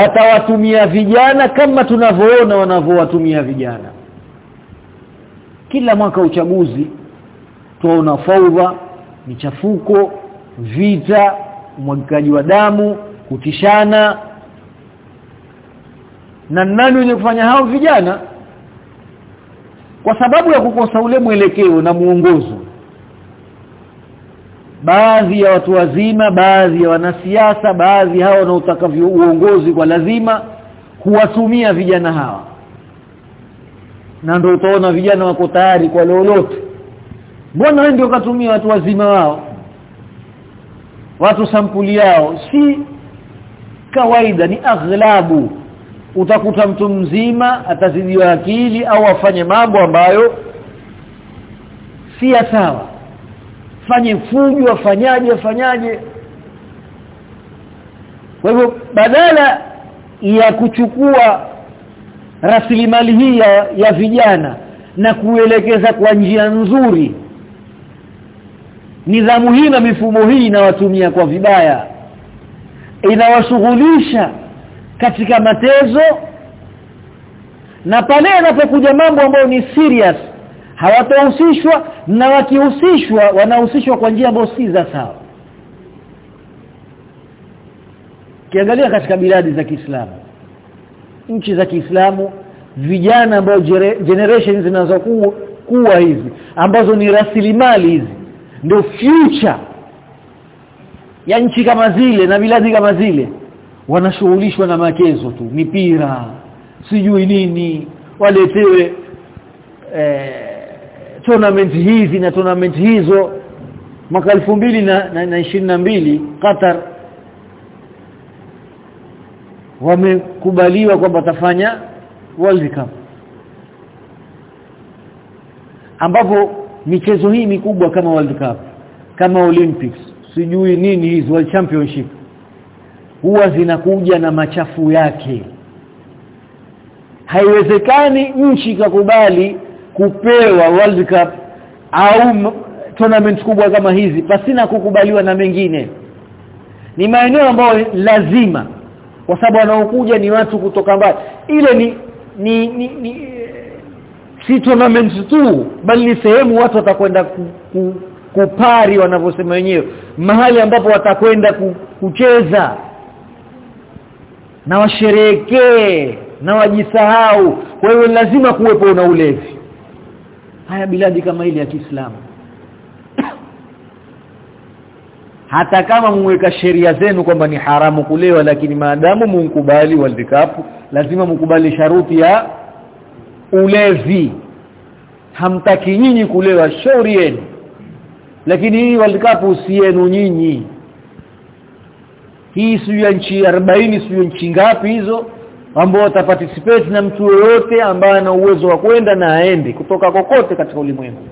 watawatumia vijana kama tunavyoona wanavyowatumia vijana. Kila mwaka uchaguzi tuona faudha michafuko vita umwagikaji wa damu kutishana. Na nani wenye kufanya hao vijana? Kwa sababu ya kukosa ule mwelekeo na muongozo baadhi ya watu wazima baadhi ya wanasiasa baadhi hao wanaotaka uongozi kwa lazima kuwatumia vijana hawa. Na ndio utaona vijana wako tayari kwa lolote. Mbona wewe ndio katumia watu wazima wao? Watu sampuli yao si kawaida ni aghlabu. Utakuta mtu mzima atazidiwa akili au afanye mambo ambayo si sawa fanye fujo afanyaje afanyaje kwa hivyo badala ya kuchukua rasilimali hii ya, ya vijana na kuelekeza kwa njia nzuri nidhamu hii na mifumo hii inawatumia kwa vibaya inawashughulisha katika matezo na pale anapokuja mambo ambayo ni serious hawatahusishwa na wakihusishwa wanahusishwa kwa njia ambayo si za sawa. Kiangalia katika biladi za Kiislamu nchi za Kiislamu vijana ambao generations zinazokuwa kuwa hizi ambazo ni rasilimali hizi ndio future ya nchi kama zile na biladi kama zile wanashughulishwa na machezo tu mipira sijui nini waletewe eh, tournament hizi na tournament hizo mwaka mbili na, na, na, na mbili Qatar wamekubaliwa kwamba watafanya World Cup. Ambapo michezo hii mikubwa kama World Cup kama Olympics sijui nini hizo World Championship huwa zinakuja na machafu yake. Haiwezekani nchi ikakubali kupewa World Cup au tournament kubwa kama hizi pasina kukubaliwa na mengine. Ni maeneo ambayo lazima kwa sababu wanaokuja ni watu kutoka mbali. Ile ni ni, ni, ni si tournament tu bali ni sehemu watu watakwenda ku, ku, kupari wanavyosema wenyewe. Mahali ambapo watakwenda ku, kucheza. Na washerekee na wajisahau. Kwa hiyo lazima kuwepo na ulevi haya biladi kama ile ya Kiislamu. Hata kama mweka sheria zenu kwamba ni haramu kulewa lakini maadamu mumkubali walikapu lazima mkubali sharuti ya ulevi. Hamtaki nyinyi kulewa shauri yenu lakini hii walikapu si yenu nyinyi. Hii siyo nchi 40 siyo nchi ngapi hizo ambao wataparticipate na mtu yoyote ambaye ana uwezo wa kwenda na aende kutoka kokote katika ulimwengu.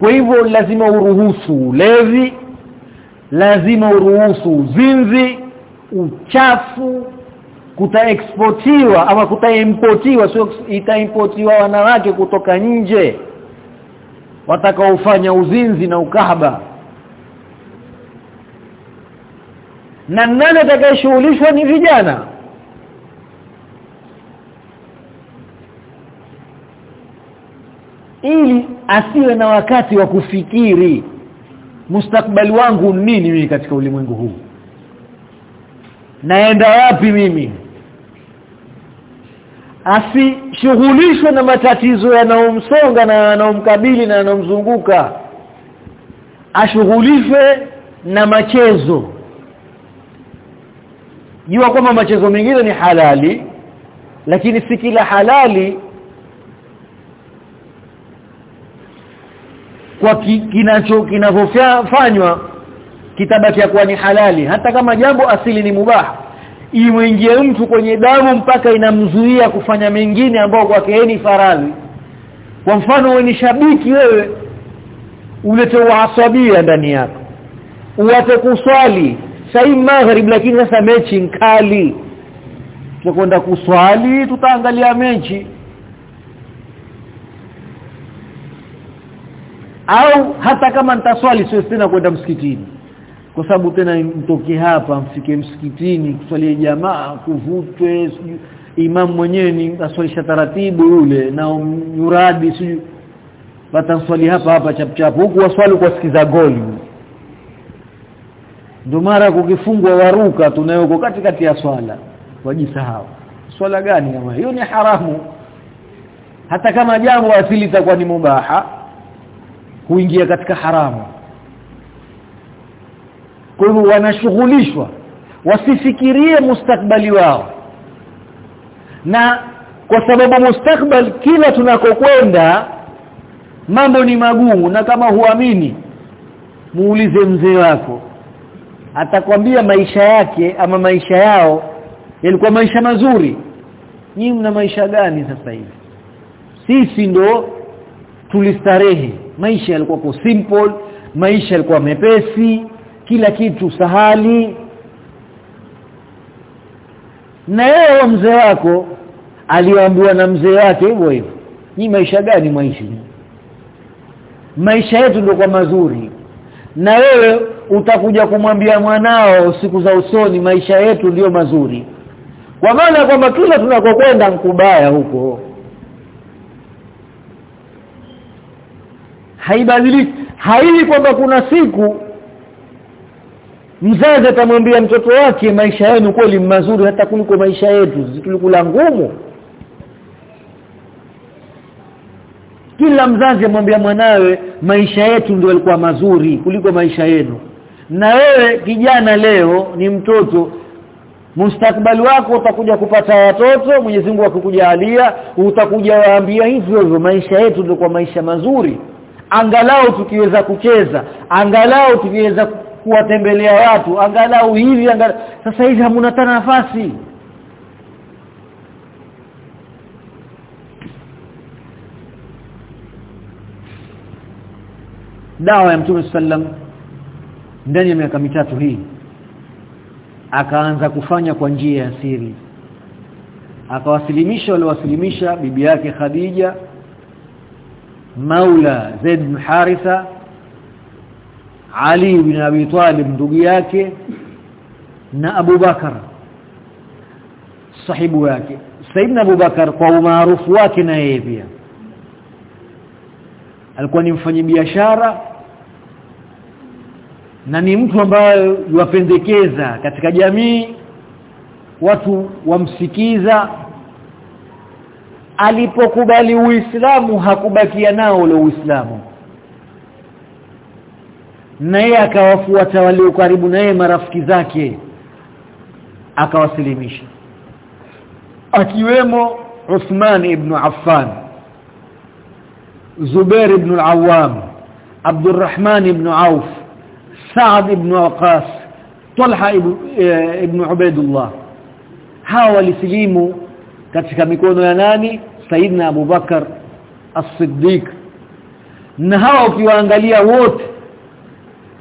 Kwa hivyo lazima uruhusu ulevi lazima uruhusu uzinzi uchafu kutaexportiwa ama kutaimportiwa sio itaimportiwa wanawake kutoka nje watakaofanya uzinzi na ukahaba. Na nani atakayeshughulishwa ni vijana ili asiwe na wakati wa kufikiri mustakbali wangu nini mimi katika ulimwengu huu? Naenda wapi mimi? Asishughulishwe na matatizo yanayomsonga na yanayomkabili na yanayomzunguka. Ashughulishwe na machezo. Jua kwamba machezo mengine ni halali lakini si kila halali kwa ki, kinacho kinavyofanywa kitabakia kuwa ni halali. Hata kama jambo asili ni mubaha imwingie mtu kwenye damu mpaka inamzuia kufanya mengine ambao kwake ni faradhi. Kwa mfano wewe ni shabiki wewe ulete uasabia ndani yako uwate kuswali. Sai maghrib lakini sasa mechi nkali. Tutakwenda kuswali tutaangalia mechi au hata kama nitaswali sio tena kwenda msikitini. Kwa sababu tena mtoke hapa mfike msikitini kuswalia jamaa kuvutwe imam mwenyewe ni aswalisha taratibu yule na uradi siju wataswali hapa hapa chap chap. Huku waswali kwa sikiza goli. Ndio mara kukifungwa waruka tunayoko katikati ya swala. Wajisahau. Swala gani kama hiyo ni haramu. Hata kama jambo asili itakuwa ni mubaha huingia katika haramu. Kwa hivyo wanashughulishwa wasifikirie mustakbali wao. Na kwa sababu mustakbal kila tunakokwenda mambo ni magumu na kama huamini muulize mzee wako. Atakwambia maisha yake ama maisha yao yalikuwa maisha mazuri. Nyinyi mna maisha gani sasa hivi? Sisi ndo tulistarehe maisha yalikuwa kwa simple maisha yalikuwa mepesi kila kitu sahali. Na yeye mzee wako aliambiwa na mzee wake hivyo hivyo. Ni maisha gani maisha maisha yetu ndio kwa mazuri. Na wewe utakuja kumwambia mwanao siku za usoni maisha yetu ndio mazuri. Kwa maana kwamba kila tunakokwenda mkubaya huko haibadiliki. Haili kwamba kuna siku mzazi atamwambia mtoto wake maisha yenu kweli mazuri hata kuliko maisha yetu. Tulikula ngumu. Kila mzazi amwambia mwanawe maisha yetu ndio yalikuwa mazuri kuliko maisha yenu. Na wewe kijana leo ni mtoto. Mustakbali wako utakuja kupata watoto Mwenyezi Mungu akikujalia utakuja waambia hivyo hivyo maisha yetu ndio kwa maisha mazuri angalau tukiweza kucheza angalau tukiweza kuwatembelea watu angalau hivi angalau. Sasa hivi hamuna tena nafasi. Dawa ya Mtume sallam ndani ya miaka mitatu hii akaanza kufanya kwa njia ya siri. Akawasilimisha waliowasilimisha bibi yake Khadija Maula Zaid bin Haritha Ali bin Abi Talib ndugu yake na Abu Bakar sahibu yake. Saidna Abu Bakar kwa umaarufu wake na yeye pia. Alikuwa ni mfanyabiashara na ni mtu ambaye yuwapendekeza katika jamii watu wamsikiza alipokubali uislamu hakubakia nao ule uislamu. Na yeye akawafuata walio karibu na yeye marafiki zake akawasilimisha. Akiwemo Uthman ibn Affan Zubair ibn al-Awwam Abdurrahman ibn Auf Saad ibn Waqas Talha ibn, e, ibn Ubaidullah hawa walisilimu katika mikono ya nani? Saidna Abu Bakar As-Siddiq. Na hawa ukiwaangalia wote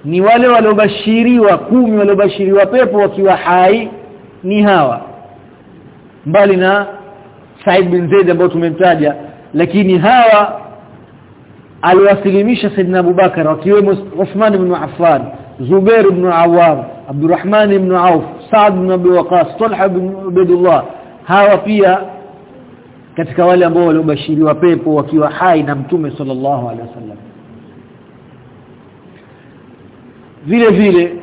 ni wale waliobashiriwa kumi waliobashiriwa pepo wakiwa hai ni hawa. Mbali na Said bin Zaid ambao tumemtaja lakini hawa aliwasilimisha Saidina Abu Bakar wakiwemo Uthman ibn Affan Zubair ibn Awam Abdurrahman ibn Auf Saad ibn Abi Waqas Talha ibn Ubaydullah hawa pia katika wale ambao waliobashiriwa pepo wakiwa hai na Mtume sallallahu alaihi wasallam. Vile vile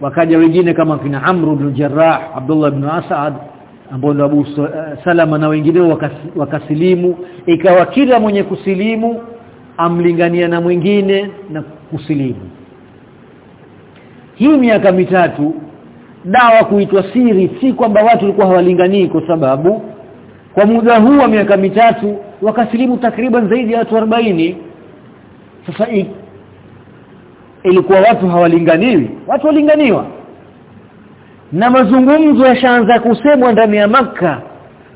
wakaja wengine kama kina amru ibn Jarrah Abdullah ibn Asad ambao ndio Abu Salama na wengineo wakasilimu. Ikawa kila mwenye kusilimu amlingania na mwingine na kusilimu. Hii miaka mitatu dawa kuitwa siri si kwamba watu walikuwa hawalinganii kwa sababu kwa muda huu wa miaka mitatu wakasilimu takriban zaidi ya watu 40 sasa ilikuwa watu hawalinganiwi watu walinganiwa. Na mazungumzo yashaanza kusemwa ndani ya maka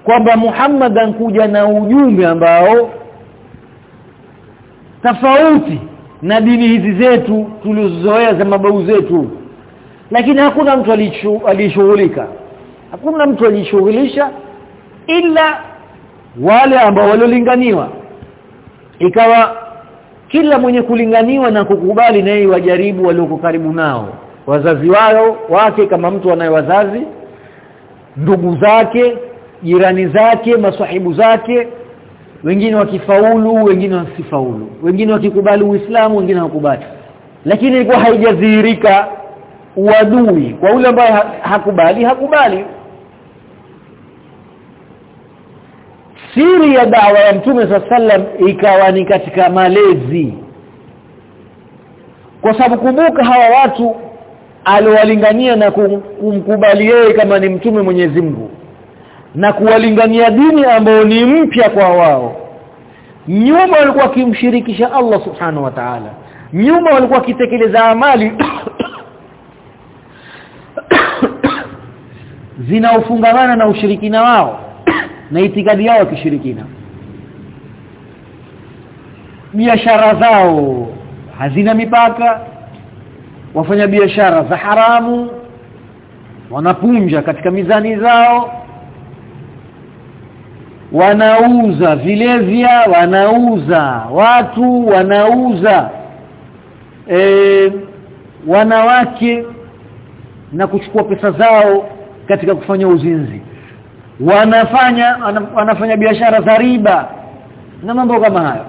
kwamba Muhammad ankuja na ujumbe ambao tofauti na dini hizi zetu tulizozoea za mababu zetu lakini hakuna mtu alishughulika. Hakuna mtu alishughulisha ila wale ambao walolinganiwa ikawa kila mwenye kulinganiwa na kukubali na yeye wajaribu walioko karibu nao. Wazazi wao wake kama mtu anaye wazazi ndugu zake jirani zake masahibu zake wengine wakifaulu wengine wasifaulu. Wengine wakikubali uislamu wengine hawakubali. Lakini ilikuwa haijadhihirika uadui. Kwa yule ambaye hakubali hakubali. Siri ya dawa ya mtume sallam ikawa ni katika malezi. Kwa sababu kumbuka hawa watu aliwalingania na kumkubali yeye kama ni mtume Mwenyezi Mungu. Na kuwalingania dini ambayo ni mpya kwa wao. Nyuma walikuwa kimshirikisha Allah subhanahu wa ta'ala. Nyuma walikuwa kitekeleza amali zinaofungamana na ushirikina wao na itikadi yao ya kishirikina. Biashara zao hazina mipaka wafanya biashara za haramu wanapunja katika mizani zao wanauza vilevya wanauza watu wanauza e, wanawake na kuchukua pesa zao katika kufanya uzinzi. Wanafanya wanafanya biashara za riba na mambo kama hayo.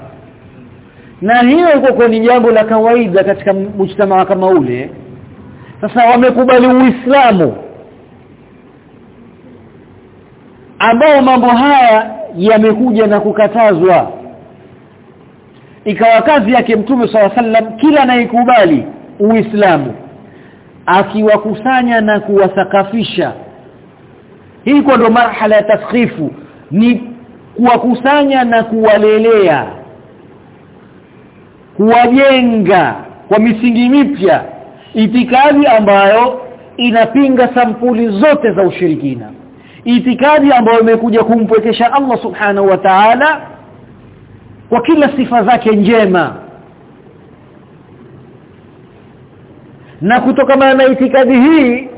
Na hiyo iko ni jambo la kawaida katika mjtamaa kama ule sasa wamekubali uislamu ambao mambo haya yamekuja na kukatazwa. Ikawa kazi yake mtume swalla sallam kila anayekubali uislamu akiwakusanya na kuwasakafisha. Hii kwa ndo marhala ya taskhifu ni kuwakusanya na kuwalelea kuwajenga kwa misingi mipya itikadi ambayo inapinga sampuli zote za ushirikina itikadi ambayo imekuja kumpwekesha Allah subhanahu wa ta'ala kwa kila sifa zake njema na kutokana na itikadi hii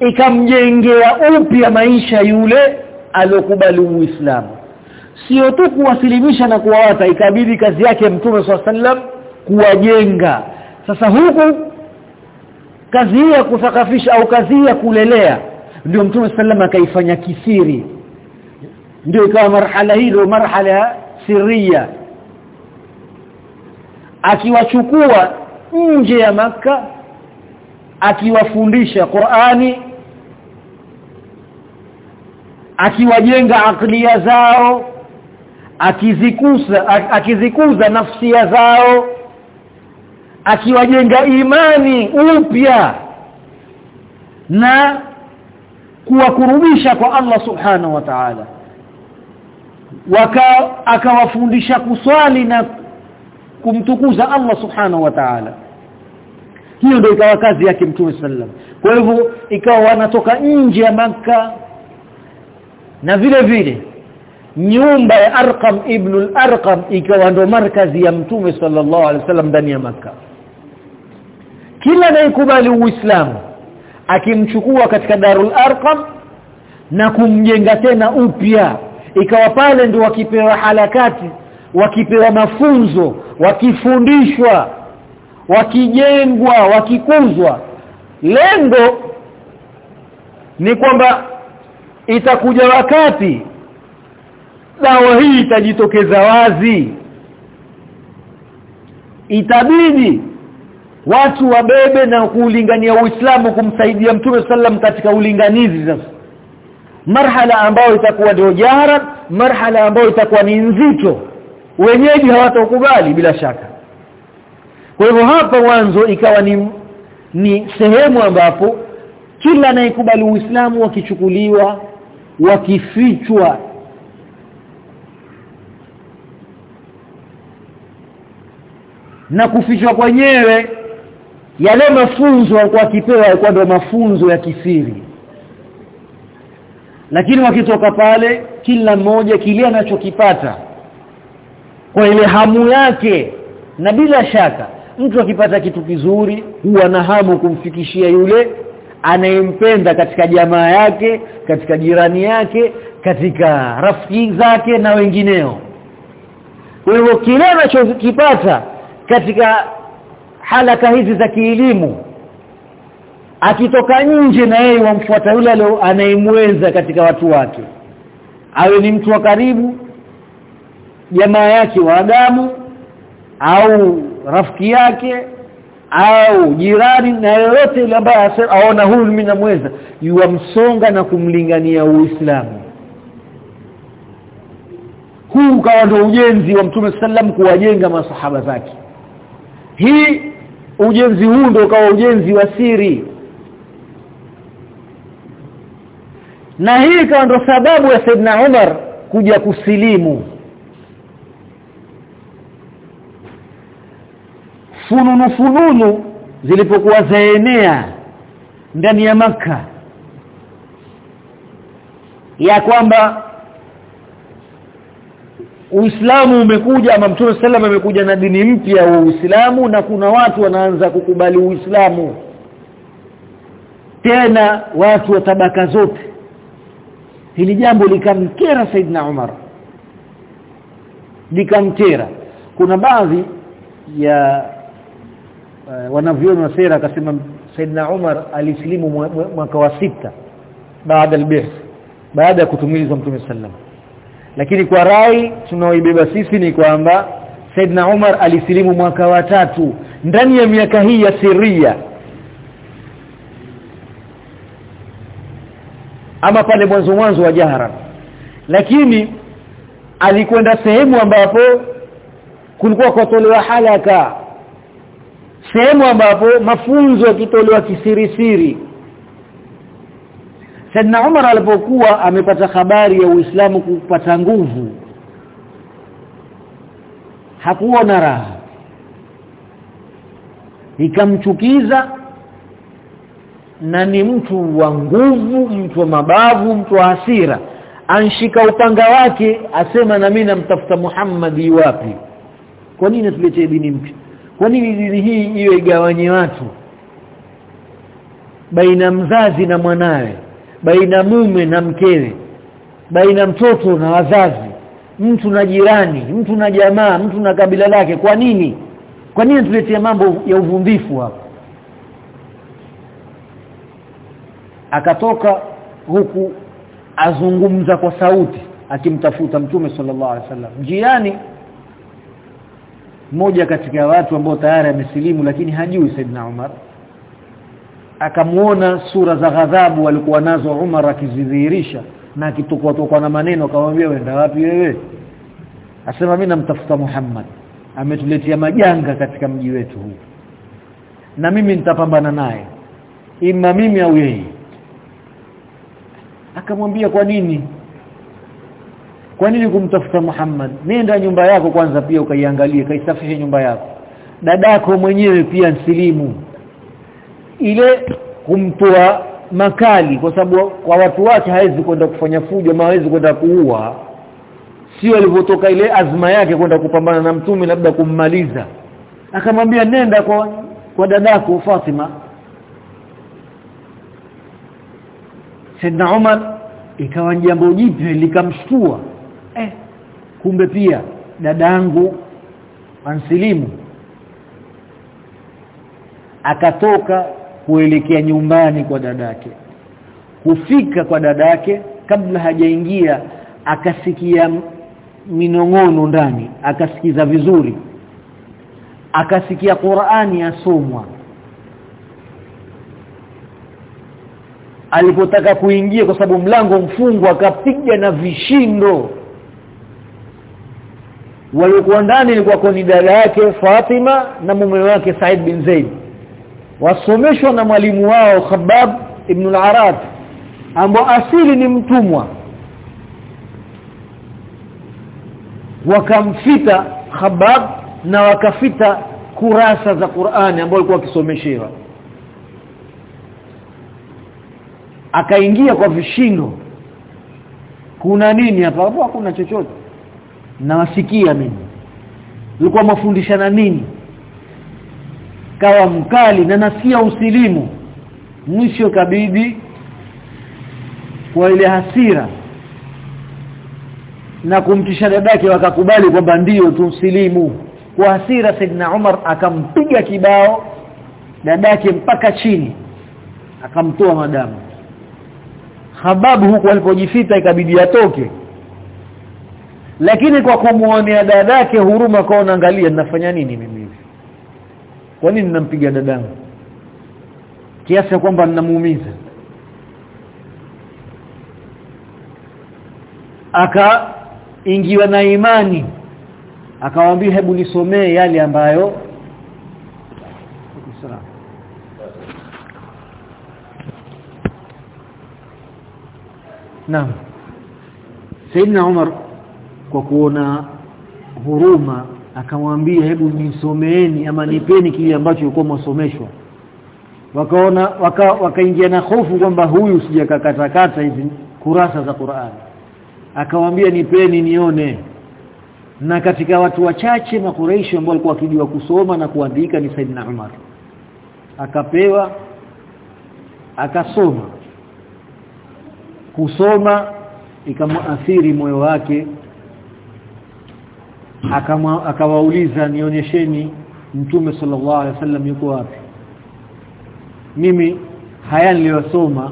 ikamjengea upya maisha yule aliyokubali uislamu. Sio tu kuwasilimisha na kuwawata ikabidi kazi yake mtume sallam kuwajenga. Sasa huku kazi hii ya kusakafisha au kazi hii ya kulelea ndio mtume sallam akaifanya kisiri. Ndio ikawa marhala hilo marhala ya siria akiwachukua nje ya maka akiwafundisha Qur'ani akiwajenga aklia zao akizikuza akizikuza nafsia zao akiwajenga imani upya na kuwakurubisha kwa Allah subhanahu wa ta'ala. Akawafundisha kuswali na kumtukuza Allah subhanahu wa ta'ala. Hiyo ndio ikawa kazi yake mtume sallam. Kwa hivyo ikawa wanatoka nje ya maka na vile vile nyumba ya Arqam ibn al-Arqam ikawa ndo markazi ya mtume sallallahu alaihi wasallam ndani ya maka kila anayekubali uislamu akimchukua katika Darul Arqam na kumjenga tena upya ikawa pale ndio wakipewa halakati wakipewa mafunzo wakifundishwa wakijengwa wakikuzwa. Lengo ni kwamba itakuja wakati dawa hii itajitokeza wazi. Itabidi watu wabebe na kuulingania Uislamu kumsaidia Mtume sallam katika ulinganizi sasa. Marhala ambayo itakuwa ndio jahara marhala ambayo itakuwa ni nzito wenyeji hawatokubali bila shaka. Kwa hivyo hapa mwanzo ikawa ni ni sehemu ambapo kila anayekubali Uislamu wakichukuliwa wakifichwa. Na kufichwa kwenyewe yale mafunzo kwa kipewa yalikuwa ndio mafunzo ya kisiri. Lakini wakitoka pale kila mmoja kile anachokipata kwa ile hamu yake. Na bila shaka mtu akipata kitu kizuri huwa na hamu kumfikishia yule anayempenda katika jamaa yake katika jirani yake katika rafiki zake na wengineo. Kwa hivyo kile anachokipata katika halaka hizi za kielimu akitoka nje na yeye wamfuata yule anayemweza katika watu wake. Awe ni mtu wa karibu jamaa yake wa adamu au rafiki yake au jirani na yoyote ile ambaye aona huyu mimi namweza yuamsonga na kumlingania Uislamu. Huu kawa ndio ujenzi wa Mtume sallam kuwajenga masahaba zake. Hii ujenzi huu ndio kawa ujenzi wa siri. Na hii ikawa ndo sababu ya Saidna Umar kuja kusilimu fununu fununu zilipokuwa zaenea ndani ya maka ya kwamba Uislamu umekuja ama Mtume sallam amekuja na dini mpya wa Uislamu na kuna watu wanaanza kukubali Uislamu. Tena watu wa tabaka zote. Hili jambo likamkera Saidna Umar. Likamkera. Kuna baadhi ya uh, wanavyoni wa sera akasema Saidna Umar alisilimu mwaka wa sita baada al baada ya kutumilizwa Mtume sallam lakini kwa rai tunaoibeba sisi ni kwamba Saidna Umar alisilimu mwaka wa tatu ndani ya miaka hii ya Siria ama pale mwanzo mwanzo wa jahara lakini alikwenda sehemu ambapo kulikuwa kutolewa halaka sehemu ambapo mafunzo yakitolewa kisirisiri. Saidna Umar alipokuwa amepata habari ya Uislamu kupata nguvu hakuona raha. Ikamchukiza na ni mtu wa nguvu mtu wa mabavu mtu wa hasira. Anshika upanga wake asema na mimi namtafuta Muhammad wapi? Kwa nini tuletee dini mpya kwa nini dini hii iwe igawanye watu? Baina mzazi na mwanawe baina mume na mkewe baina mtoto na wazazi mtu na jirani mtu na jamaa mtu na kabila lake. Kwa nini? Kwa nini tuletea mambo ya uvumbifu hapa? Akatoka huku azungumza kwa sauti akimtafuta mtume sallallahu alaihi wasallam. Njiani mmoja katika watu ambao tayari amesilimu lakini hajui Saidna Umar. Akamuona sura za ghadhabu walikuwa nazo Umar akizidhihirisha na akitokwa tokwa na maneno akamwambia wenda wapi wewe? Asema mimi namtafuta Muhammad. Ametuletea majanga katika mji wetu huu. Na mimi nitapambana naye. Ima mimi au yeye. Akamwambia kwa nini kwa nini kumtafuta Muhammad? Nenda nyumba yako kwanza pia ukaiangalie kaisafishe nyumba yako. Dadako mwenyewe pia nsilimu. Ile kumtoa makali kwa sababu kwa watu wake hawezi kwenda kufanya fujo hawezi kwenda kuua. Sio alivyotoka ile azma yake kwenda kupambana na mtume labda kummaliza. Akamwambia nenda kwa kwa dadako Fatima. Saidna Umar ikawa jambo jipya likamshtua kumbe pia dadangu ansilimu akatoka kuelekea nyumbani kwa dadake. Kufika kwa dadake kabla hajaingia akasikia minongono ndani akasikiza vizuri akasikia Qur'ani yasomwa. Alipotaka kuingia kwa sababu mlango mfungwa akapiga na vishindo walikuwa ndani ilikuwa ni dada yake Fatima na mume wake Said bin Zaid. Wasomeshwa na mwalimu wao Khabbab ibn al-Arad ambao asili ni mtumwa. Wakamfita Khabbab na wakafita kurasa za Qur'ani ambao alikuwa wakisomeshewa. Akaingia kwa vishindo. Kuna nini hapa? Hapo hakuna chochote nawasikia mimi. Ulikuwa mafundishana nini? Kawa mkali na nasikia usilimu. Mwisho kabidi kwa ile hasira na kumtisha dadake wakakubali kwamba ndiyo tumsilimu kwa hasira Saidna Umar akampiga kibao dadake mpaka chini akamtoa madamu. Hababu huko alipojifita ikabidi atoke lakini kwa kumuonea dadake huruma kwa unaangalia ninafanya nini mimi hivi? Kwa nini ninampiga dadangu? Kiasi ya kwamba ninamuumiza. Akaingiwa na imani. Akawaambia hebu nisomee yale ambayo Naam. Saidina Umar kwa kuona huruma akamwambia hebu nisomeeni ama nipeni kile ambacho ulikuwa mwasomeshwa wakaona wakaingia waka na hofu kwamba huyu sijakakatakata hizi kurasa za Qur'an. Akamwambia nipeni nione. Na katika watu wachache makureishi ambao walikuwa wakijua kusoma na kuandika ni Saidina Umar. Akapewa akasoma. Kusoma ikamwathiri moyo wake akawauliza nionyesheni mtume sallallahu alaihi wasallam yuko wapi? Mimi haya niliyosoma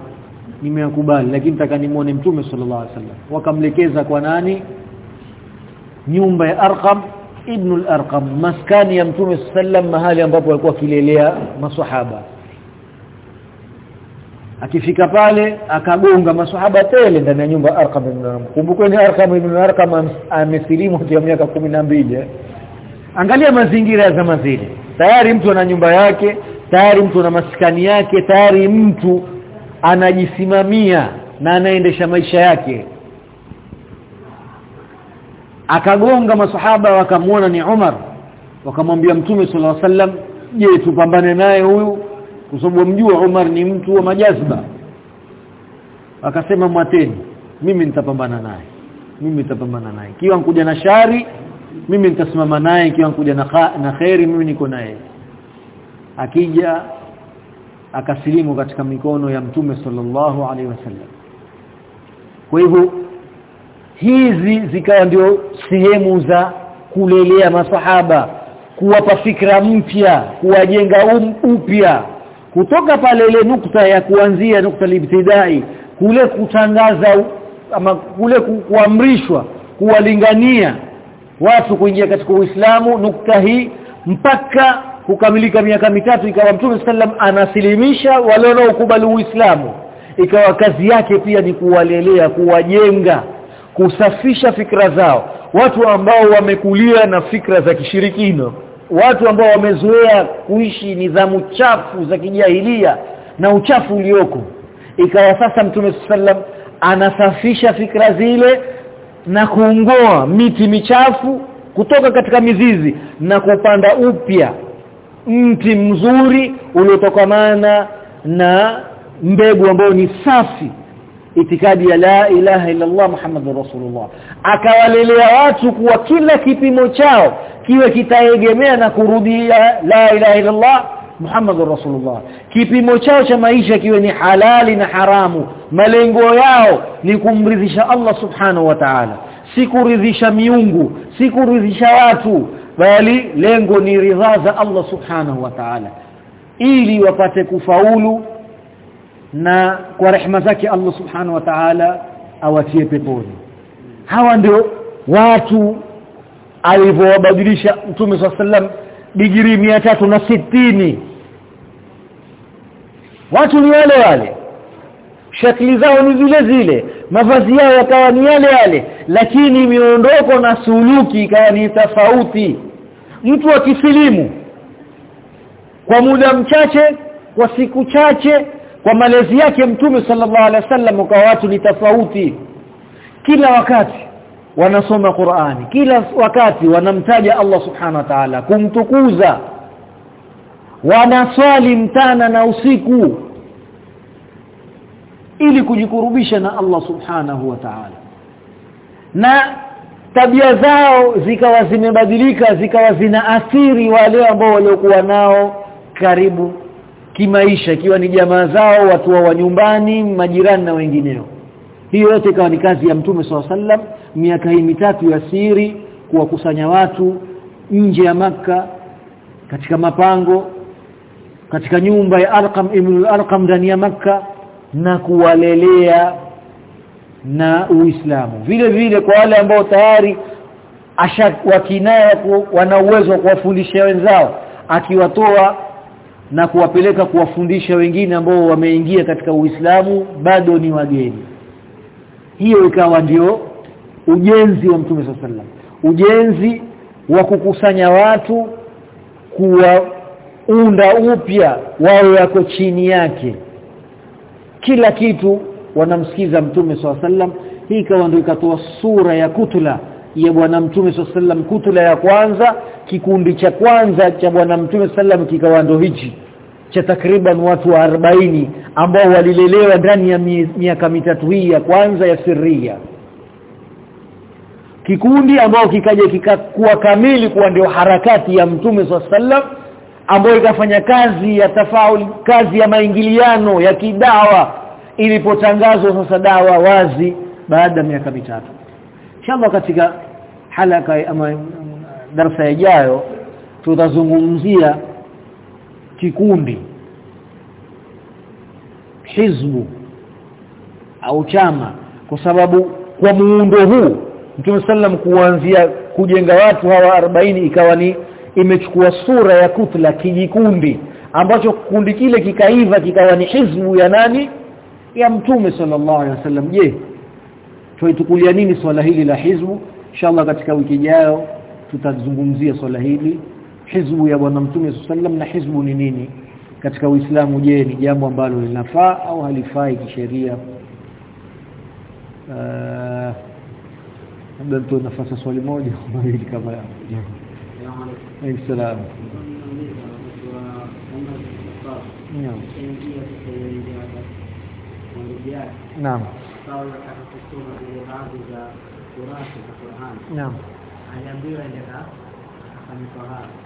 nimeyakubali lakini nataka nimuone mtume sallallahu alaihi wasallam. Wakamlekeza kwa nani? Nyumba ya Arqam ibn al-Arqam maskani ya Mtume sallam mahali ambapo alikuwa kilelea maswahaba akifika pale akagonga maswahaba tele ndani ya nyumba Arqam ibn Arqam. Kumbukeni Arqam ibn Arqam amesilimu kwa miaka 12 angalia mazingira ya zama zile. Tayari mtu ana nyumba yake tayari mtu ana maskani yake tayari mtu anajisimamia na anaendesha maisha yake. Akagonga maswahaba wakamwona ni Umar. Wakamwambia mtume sallallahu alaihi wasallam je tupambane naye huyu kwa sababu mjua Umar ni mtu wa majazba. Akasema mwateni mimi nitapambana naye mimi nitapambana naye. Kiwa nkuja na shari mimi nitasimama naye. Kiwa nkuja na na khairi mimi niko naye. Akija akasilimu katika mikono ya mtume sallallahu alaihi wasallam. Kwa hivyo hizi zikawa ndio sehemu za kulelea masahaba kuwapa fikra mpya kuwajenga um, upya kutoka pale ile nukta ya kuanzia nukta libtidai kule kutangaza ama kule kuamrishwa kuwalingania watu kuingia katika Uislamu nukta hii mpaka kukamilika miaka mitatu ikawa Mtume sallam anasilimisha wale wanaokubali Uislamu. Ikawa kazi yake pia ni kuwalelea kuwajenga kusafisha fikra zao. Watu ambao wamekulia na fikra za kishirikina watu ambao wamezoea kuishi nidhamu chafu za kijahilia na uchafu ulioko. Ikawa sasa mtume sallam anasafisha fikra zile na kuongoa miti michafu kutoka katika mizizi na kupanda upya mti mzuri uliotokamana na mbegu ambayo ni safi. Itikadi ya la ilaha illa Allah Muhammadur Rasulullah. Akawalelea watu kuwa kila kipimo chao kiwe kitaegemea na kurudia la ilaha illa Allah Muhammadur Rasulullah. Kipimo chao cha maisha kiwe ni halali na haramu. Malengo yao ni kumridhisha Allah subhanahu wa ta'ala. Si kuridhisha miungu si kuridhisha watu bali lengo ni ridha za Allah subhanahu wa ta'ala. Ili wapate kufaulu na kwa rehema zake Allah subhanahu wa ta'ala awatie peponi. Hawa ndio watu alivyowabadilisha Mtume swalla sallam digrii na sitini. Watu ni wale wale. Shakli zao ni zile zile. Mavazi yao yakawa ni yale yale. Lakini miondoko na suluki ikawa ni tofauti. Mtu akisilimu kwa muda mchache kwa siku chache kwa malezi yake mtume sallallahu alaihi wasallam kwa watu ni tofauti. Kila wakati wanasoma Qur'ani. Kila wakati wanamtaja Allah subhanahu wa ta'ala kumtukuza. Wanaswali mtana na usiku ili kujikurubisha na Allah subhanahu wa ta'ala. Na tabia zao zikawa zimebadilika zikawa zina athiri wale ambao waliokuwa nao karibu kimaisha ikiwa ni jamaa zao watu wa nyumbani majirani na wengineo hiyo yote ikawa ni kazi ya mtume sallam miaka hii mitatu ya siri kuwakusanya watu nje ya maka katika mapango katika nyumba ya Arqam ibn al-Arqam ndani ya maka na kuwalelea na Uislamu. Vile vile kwa wale ambao tayari asha wakinaya wana uwezo wa kuwafundisha wenzao akiwatoa na kuwapeleka kuwafundisha wengine ambao wameingia katika Uislamu bado ni wageni hiyo ikawa ndio ujenzi wa Mtume sallam. Ujenzi wa kukusanya watu kuwaunda upya wao wako chini yake. Kila kitu wanamsikiza Mtume sallam. Hii ikawa ndio ikatoa sura ya kutula ya bwana Mtume sallam. Kutula ya kwanza kikundi cha kwanza cha bwana Mtume sallam kikawa ndio hichi cha takriban watu wa 40 ambao walilelewa ndani ya miaka mitatu hii ya kwanza ya sirria. Kikundi ambao kikaja kikakuwa kamili kuwa ndio harakati ya mtume sallam ambayo ikafanya kazi ya tafauli kazi ya maingiliano ya kidawa ilipotangazwa sasa dawa wazi baada ya miaka mitatu. Inshallah katika halaka ama darasa ijayo tutazungumzia kikundi hizbu au chama kwa sababu kwa muundo huu Mtume sallam kuanzia kujenga watu hawa 40 ikawa ni imechukua sura ya kutla kijikundi ambacho kundi kile kikaiva kikawa ni hizbu ya nani? Ya mtume sallallahu alaihi wasallam. Je tuitukulia nini swala hili la hizbu? Inshallah katika wiki ijayo tutazungumzia swala hili hizbu ya bwana mtume sallam na hizbu ni nini katika uislamu je ni jambo ambalo linafaa au halifai kisheria labda uh, nafasi swali moja mawili kama Salam. Naam. Naam. afanye tahara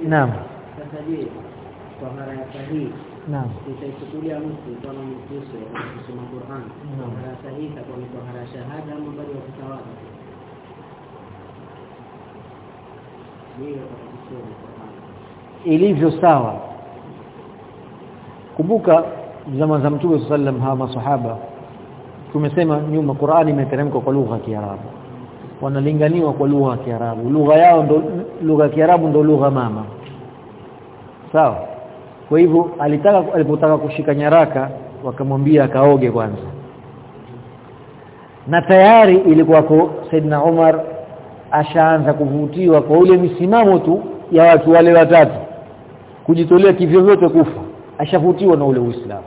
Naam. sasa je tahara ya sahihi Naam. tutaichukulia mtu kama mkristo kusoma Qur'an. Tahara sahihi itakuwa ni tahara shahada ama ya Qur'an. Ilivyo sawa. Kumbuka zama za mtume sallam hawa masahaba tumesema nyuma Qur'ani imeteremka kwa lugha ya Kiarabu wanalinganiwa kwa lugha ya Kiarabu. Lugha yao ndo lugha ya Kiarabu ndo lugha mama. Sawa? Kwa hivyo alitaka alipotaka kushika nyaraka wakamwambia akaoge kwanza. Na tayari ilikuwa kwa Saidina Umar ashaanza kuvutiwa kwa ule misimamo tu ya watu wale watatu. Kujitolea kivyovyote kufa. Ashavutiwa na ule Uislamu.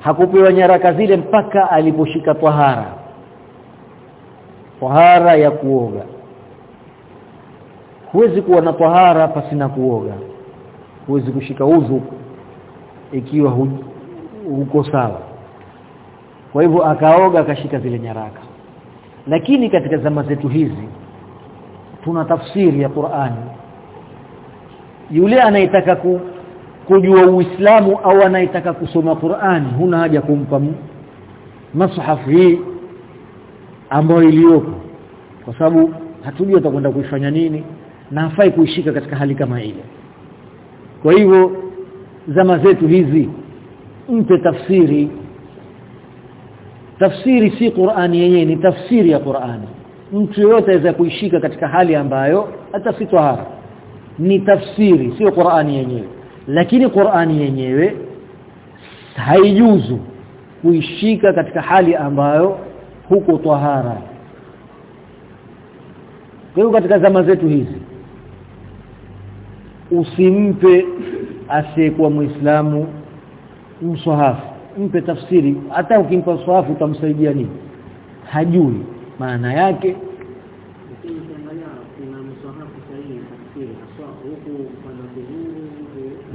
Hakupewa nyaraka zile mpaka aliposhika tahara tahara ya kuoga. Huwezi kuwa na tahara pasi na kuoga. Huwezi kushika uzu ikiwa hu, huko sawa. Kwa hivyo akaoga akashika zile nyaraka. Lakini katika zama zetu hizi tuna tafsiri ya Qur'ani. Yule anayetaka ku, kujua Uislamu au anayetaka kusoma Qur'ani huna haja kumpa mashafu hii ambayo iliyopo. Kwa sababu hatujui atakwenda kuifanya nini na hafai kuishika katika hali kama ile. Kwa hivyo zama zetu hizi mpe tafsiri. Tafsiri si Qur'ani yenyewe ni tafsiri ya Qur'ani. Mtu yote aweza kuishika katika hali ambayo hata si tahara ni tafsiri sio Qur'ani yenyewe. Lakini Qur'ani yenyewe haijuzu kuishika katika hali ambayo huko tahara kwa hiyo katika zama zetu hizi usimpe asiyekuwa muislamu mswahafu mpe tafsiri. Hata ukimpa mswahafu utamsaidia nini? Hajui maana yake.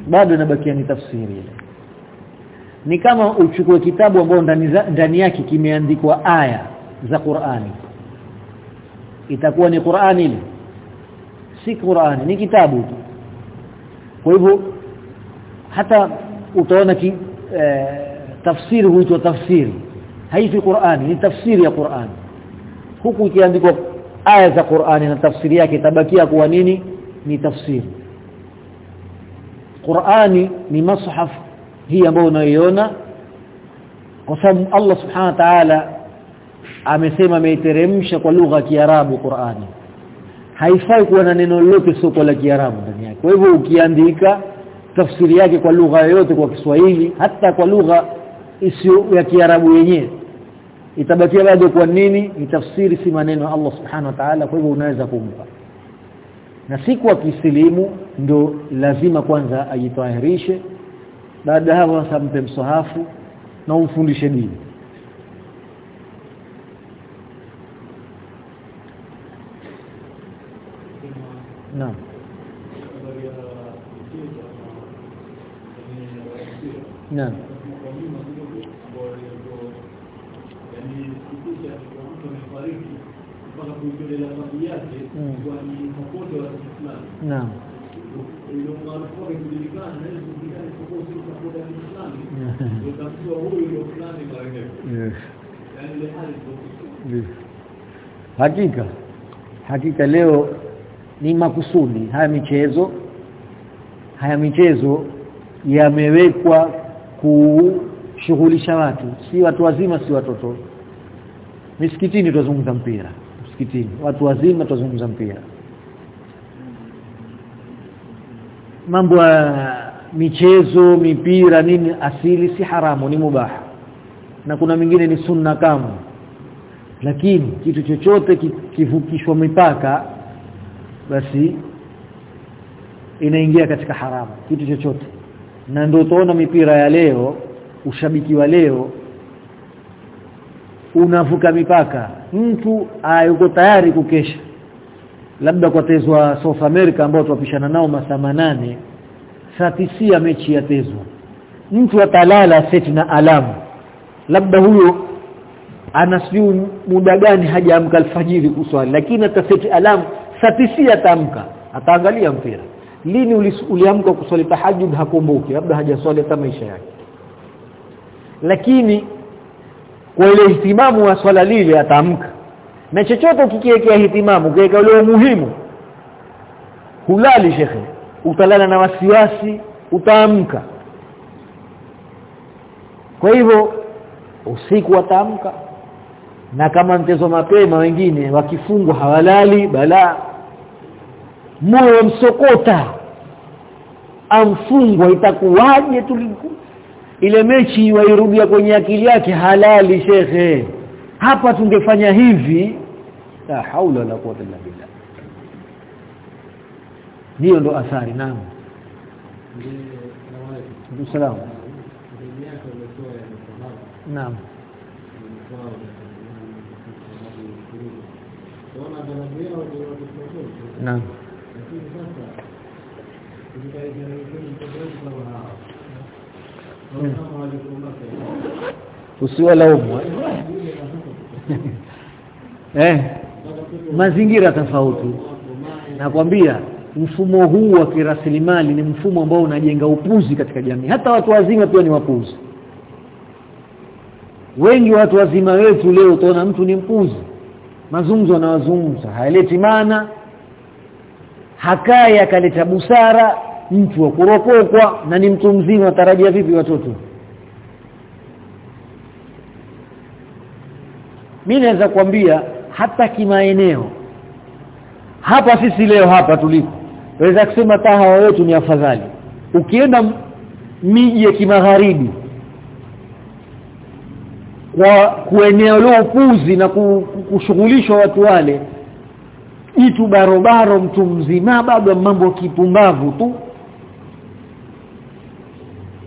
Bado inabakia ni tafsiri ile ni kama uchukue kitabu ambao ndani yake kimeandikwa aya za Qur'ani. Itakuwa ni Qur'ani ile? Si Qur'ani ni kitabu tu. Kwa hivyo hata utaona ki, eh, tafsiri huitwa tafsiri. Haifi Qur'ani ni tafsiri ya Qur'ani. Huku ikiandikwa aya za Qur'ani na tafsiri yake tabakia kuwa nini? Ni tafsiri. Qur'ani ni mashaf hii ambayo unaiona kwa sababu Allah subhanahu wa ta'ala amesema ameiteremsha kwa lugha ya Kiarabu Qur'ani. Haifai kuwa na neno lolote soko la Kiarabu ndani yake. Kwa hivyo ukiandika tafsiri yake kwa lugha yoyote kwa Kiswahili hata kwa lugha isiyo ya Kiarabu yenyewe itabakia bado kwa nini? Ni tafsiri si maneno Allah subhanahu wa ta'ala kwa hivyo unaweza kumpa. Na siku akisilimu ndo lazima kwanza ajitahirishe baada hapo sasa mpe msahafu na umfundishe dini. Naam. Naam. Naam Yes. hakika. Hakika leo ni makusudi. Haya michezo haya michezo yamewekwa kushughulisha watu. Si watu wazima si watoto. Misikitini tuzungumza mpira. Msikitini watu wazima tuzungumza mpira mambo ya michezo mipira nini asili si haramu ni mubaha. Na kuna mingine ni sunna kama lakini kitu chochote kivukishwa mipaka basi inaingia katika haramu kitu chochote. Na ndio utaona mipira ya leo ushabiki wa leo unavuka mipaka. Mtu ayuko tayari kukesha labda kwa tezwa South America ambao tuwapishana nao masaa manane. Saa tisia mechi ya tezwa mtu atalala seti na alamu labda huyo anasiu muda gani hajaamka alfajiri kuswali lakini ataseti alamu saa 9 ataamka. Ataangalia mpira. Lini uliamka kuswali? Tahajjud hakumbuki labda hajaswali hata maisha yake. Lakini kwa ile ihtimamu wa swala lile ataamka na chochote ukikiwekea hitimamu ukiweka ule muhimu hulali shekhe. Utalala na wasiwasi utaamka. Kwa hivyo usiku wataamka. Na kama mtezo mapema wengine wakifungwa hawalali bala. Moyo msokota. Amfungwa itakuwaje tuliku ile mechi wairudia kwenye akili yake halali shekhe. Hapa tungefanya hivi la haula wala quwwata illa billah hiyo ndo athari naam Salaam. Naam. Naam. Usiwalaumu. eh mazingira tofauti. Nakwambia mfumo huu wa kirasilimali ni mfumo ambao unajenga upuzi katika jamii. Hata watu wazima pia ni wapuzi. Wengi watu wazima wetu leo utaona mtu ni mpuzi. Mazungumzo anawazungumza haileti maana hakai akaleta busara mtu wa kuropokwa na ni mtu mzima tarajia vipi watoto? Mimi naweza kuambia hata kimaeneo. Hapa sisi leo hapa tulipo waweza kusema tahawa wetu ni afadhali. Ukienda miji ya kimagharibi kwa kuenea leo upuzi na kushughulishwa watu wale itu barobaro mtu mzima bado mambo kipumbavu tu.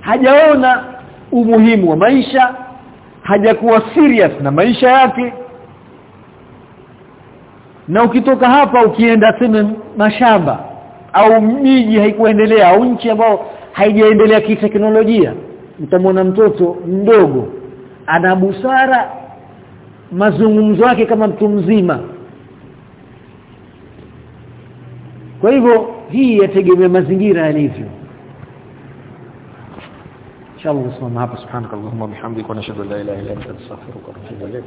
Hajaona umuhimu wa maisha hajakuwa serious na maisha yake na ukitoka hapa ukienda sema mashamba au miji haikuendelea au nchi ambayo haijaendelea kiteknolojia utamwona mtoto mdogo ana busara mazungumzo yake kama mtu mzima. Kwa hivyo hii yategemea mazingira yalivyo. Inshallah usimama hapa. Subhanakallahumma bihamdika wa nashhadu an la ilaha illa anta astaghfiruka wa atubu ilaik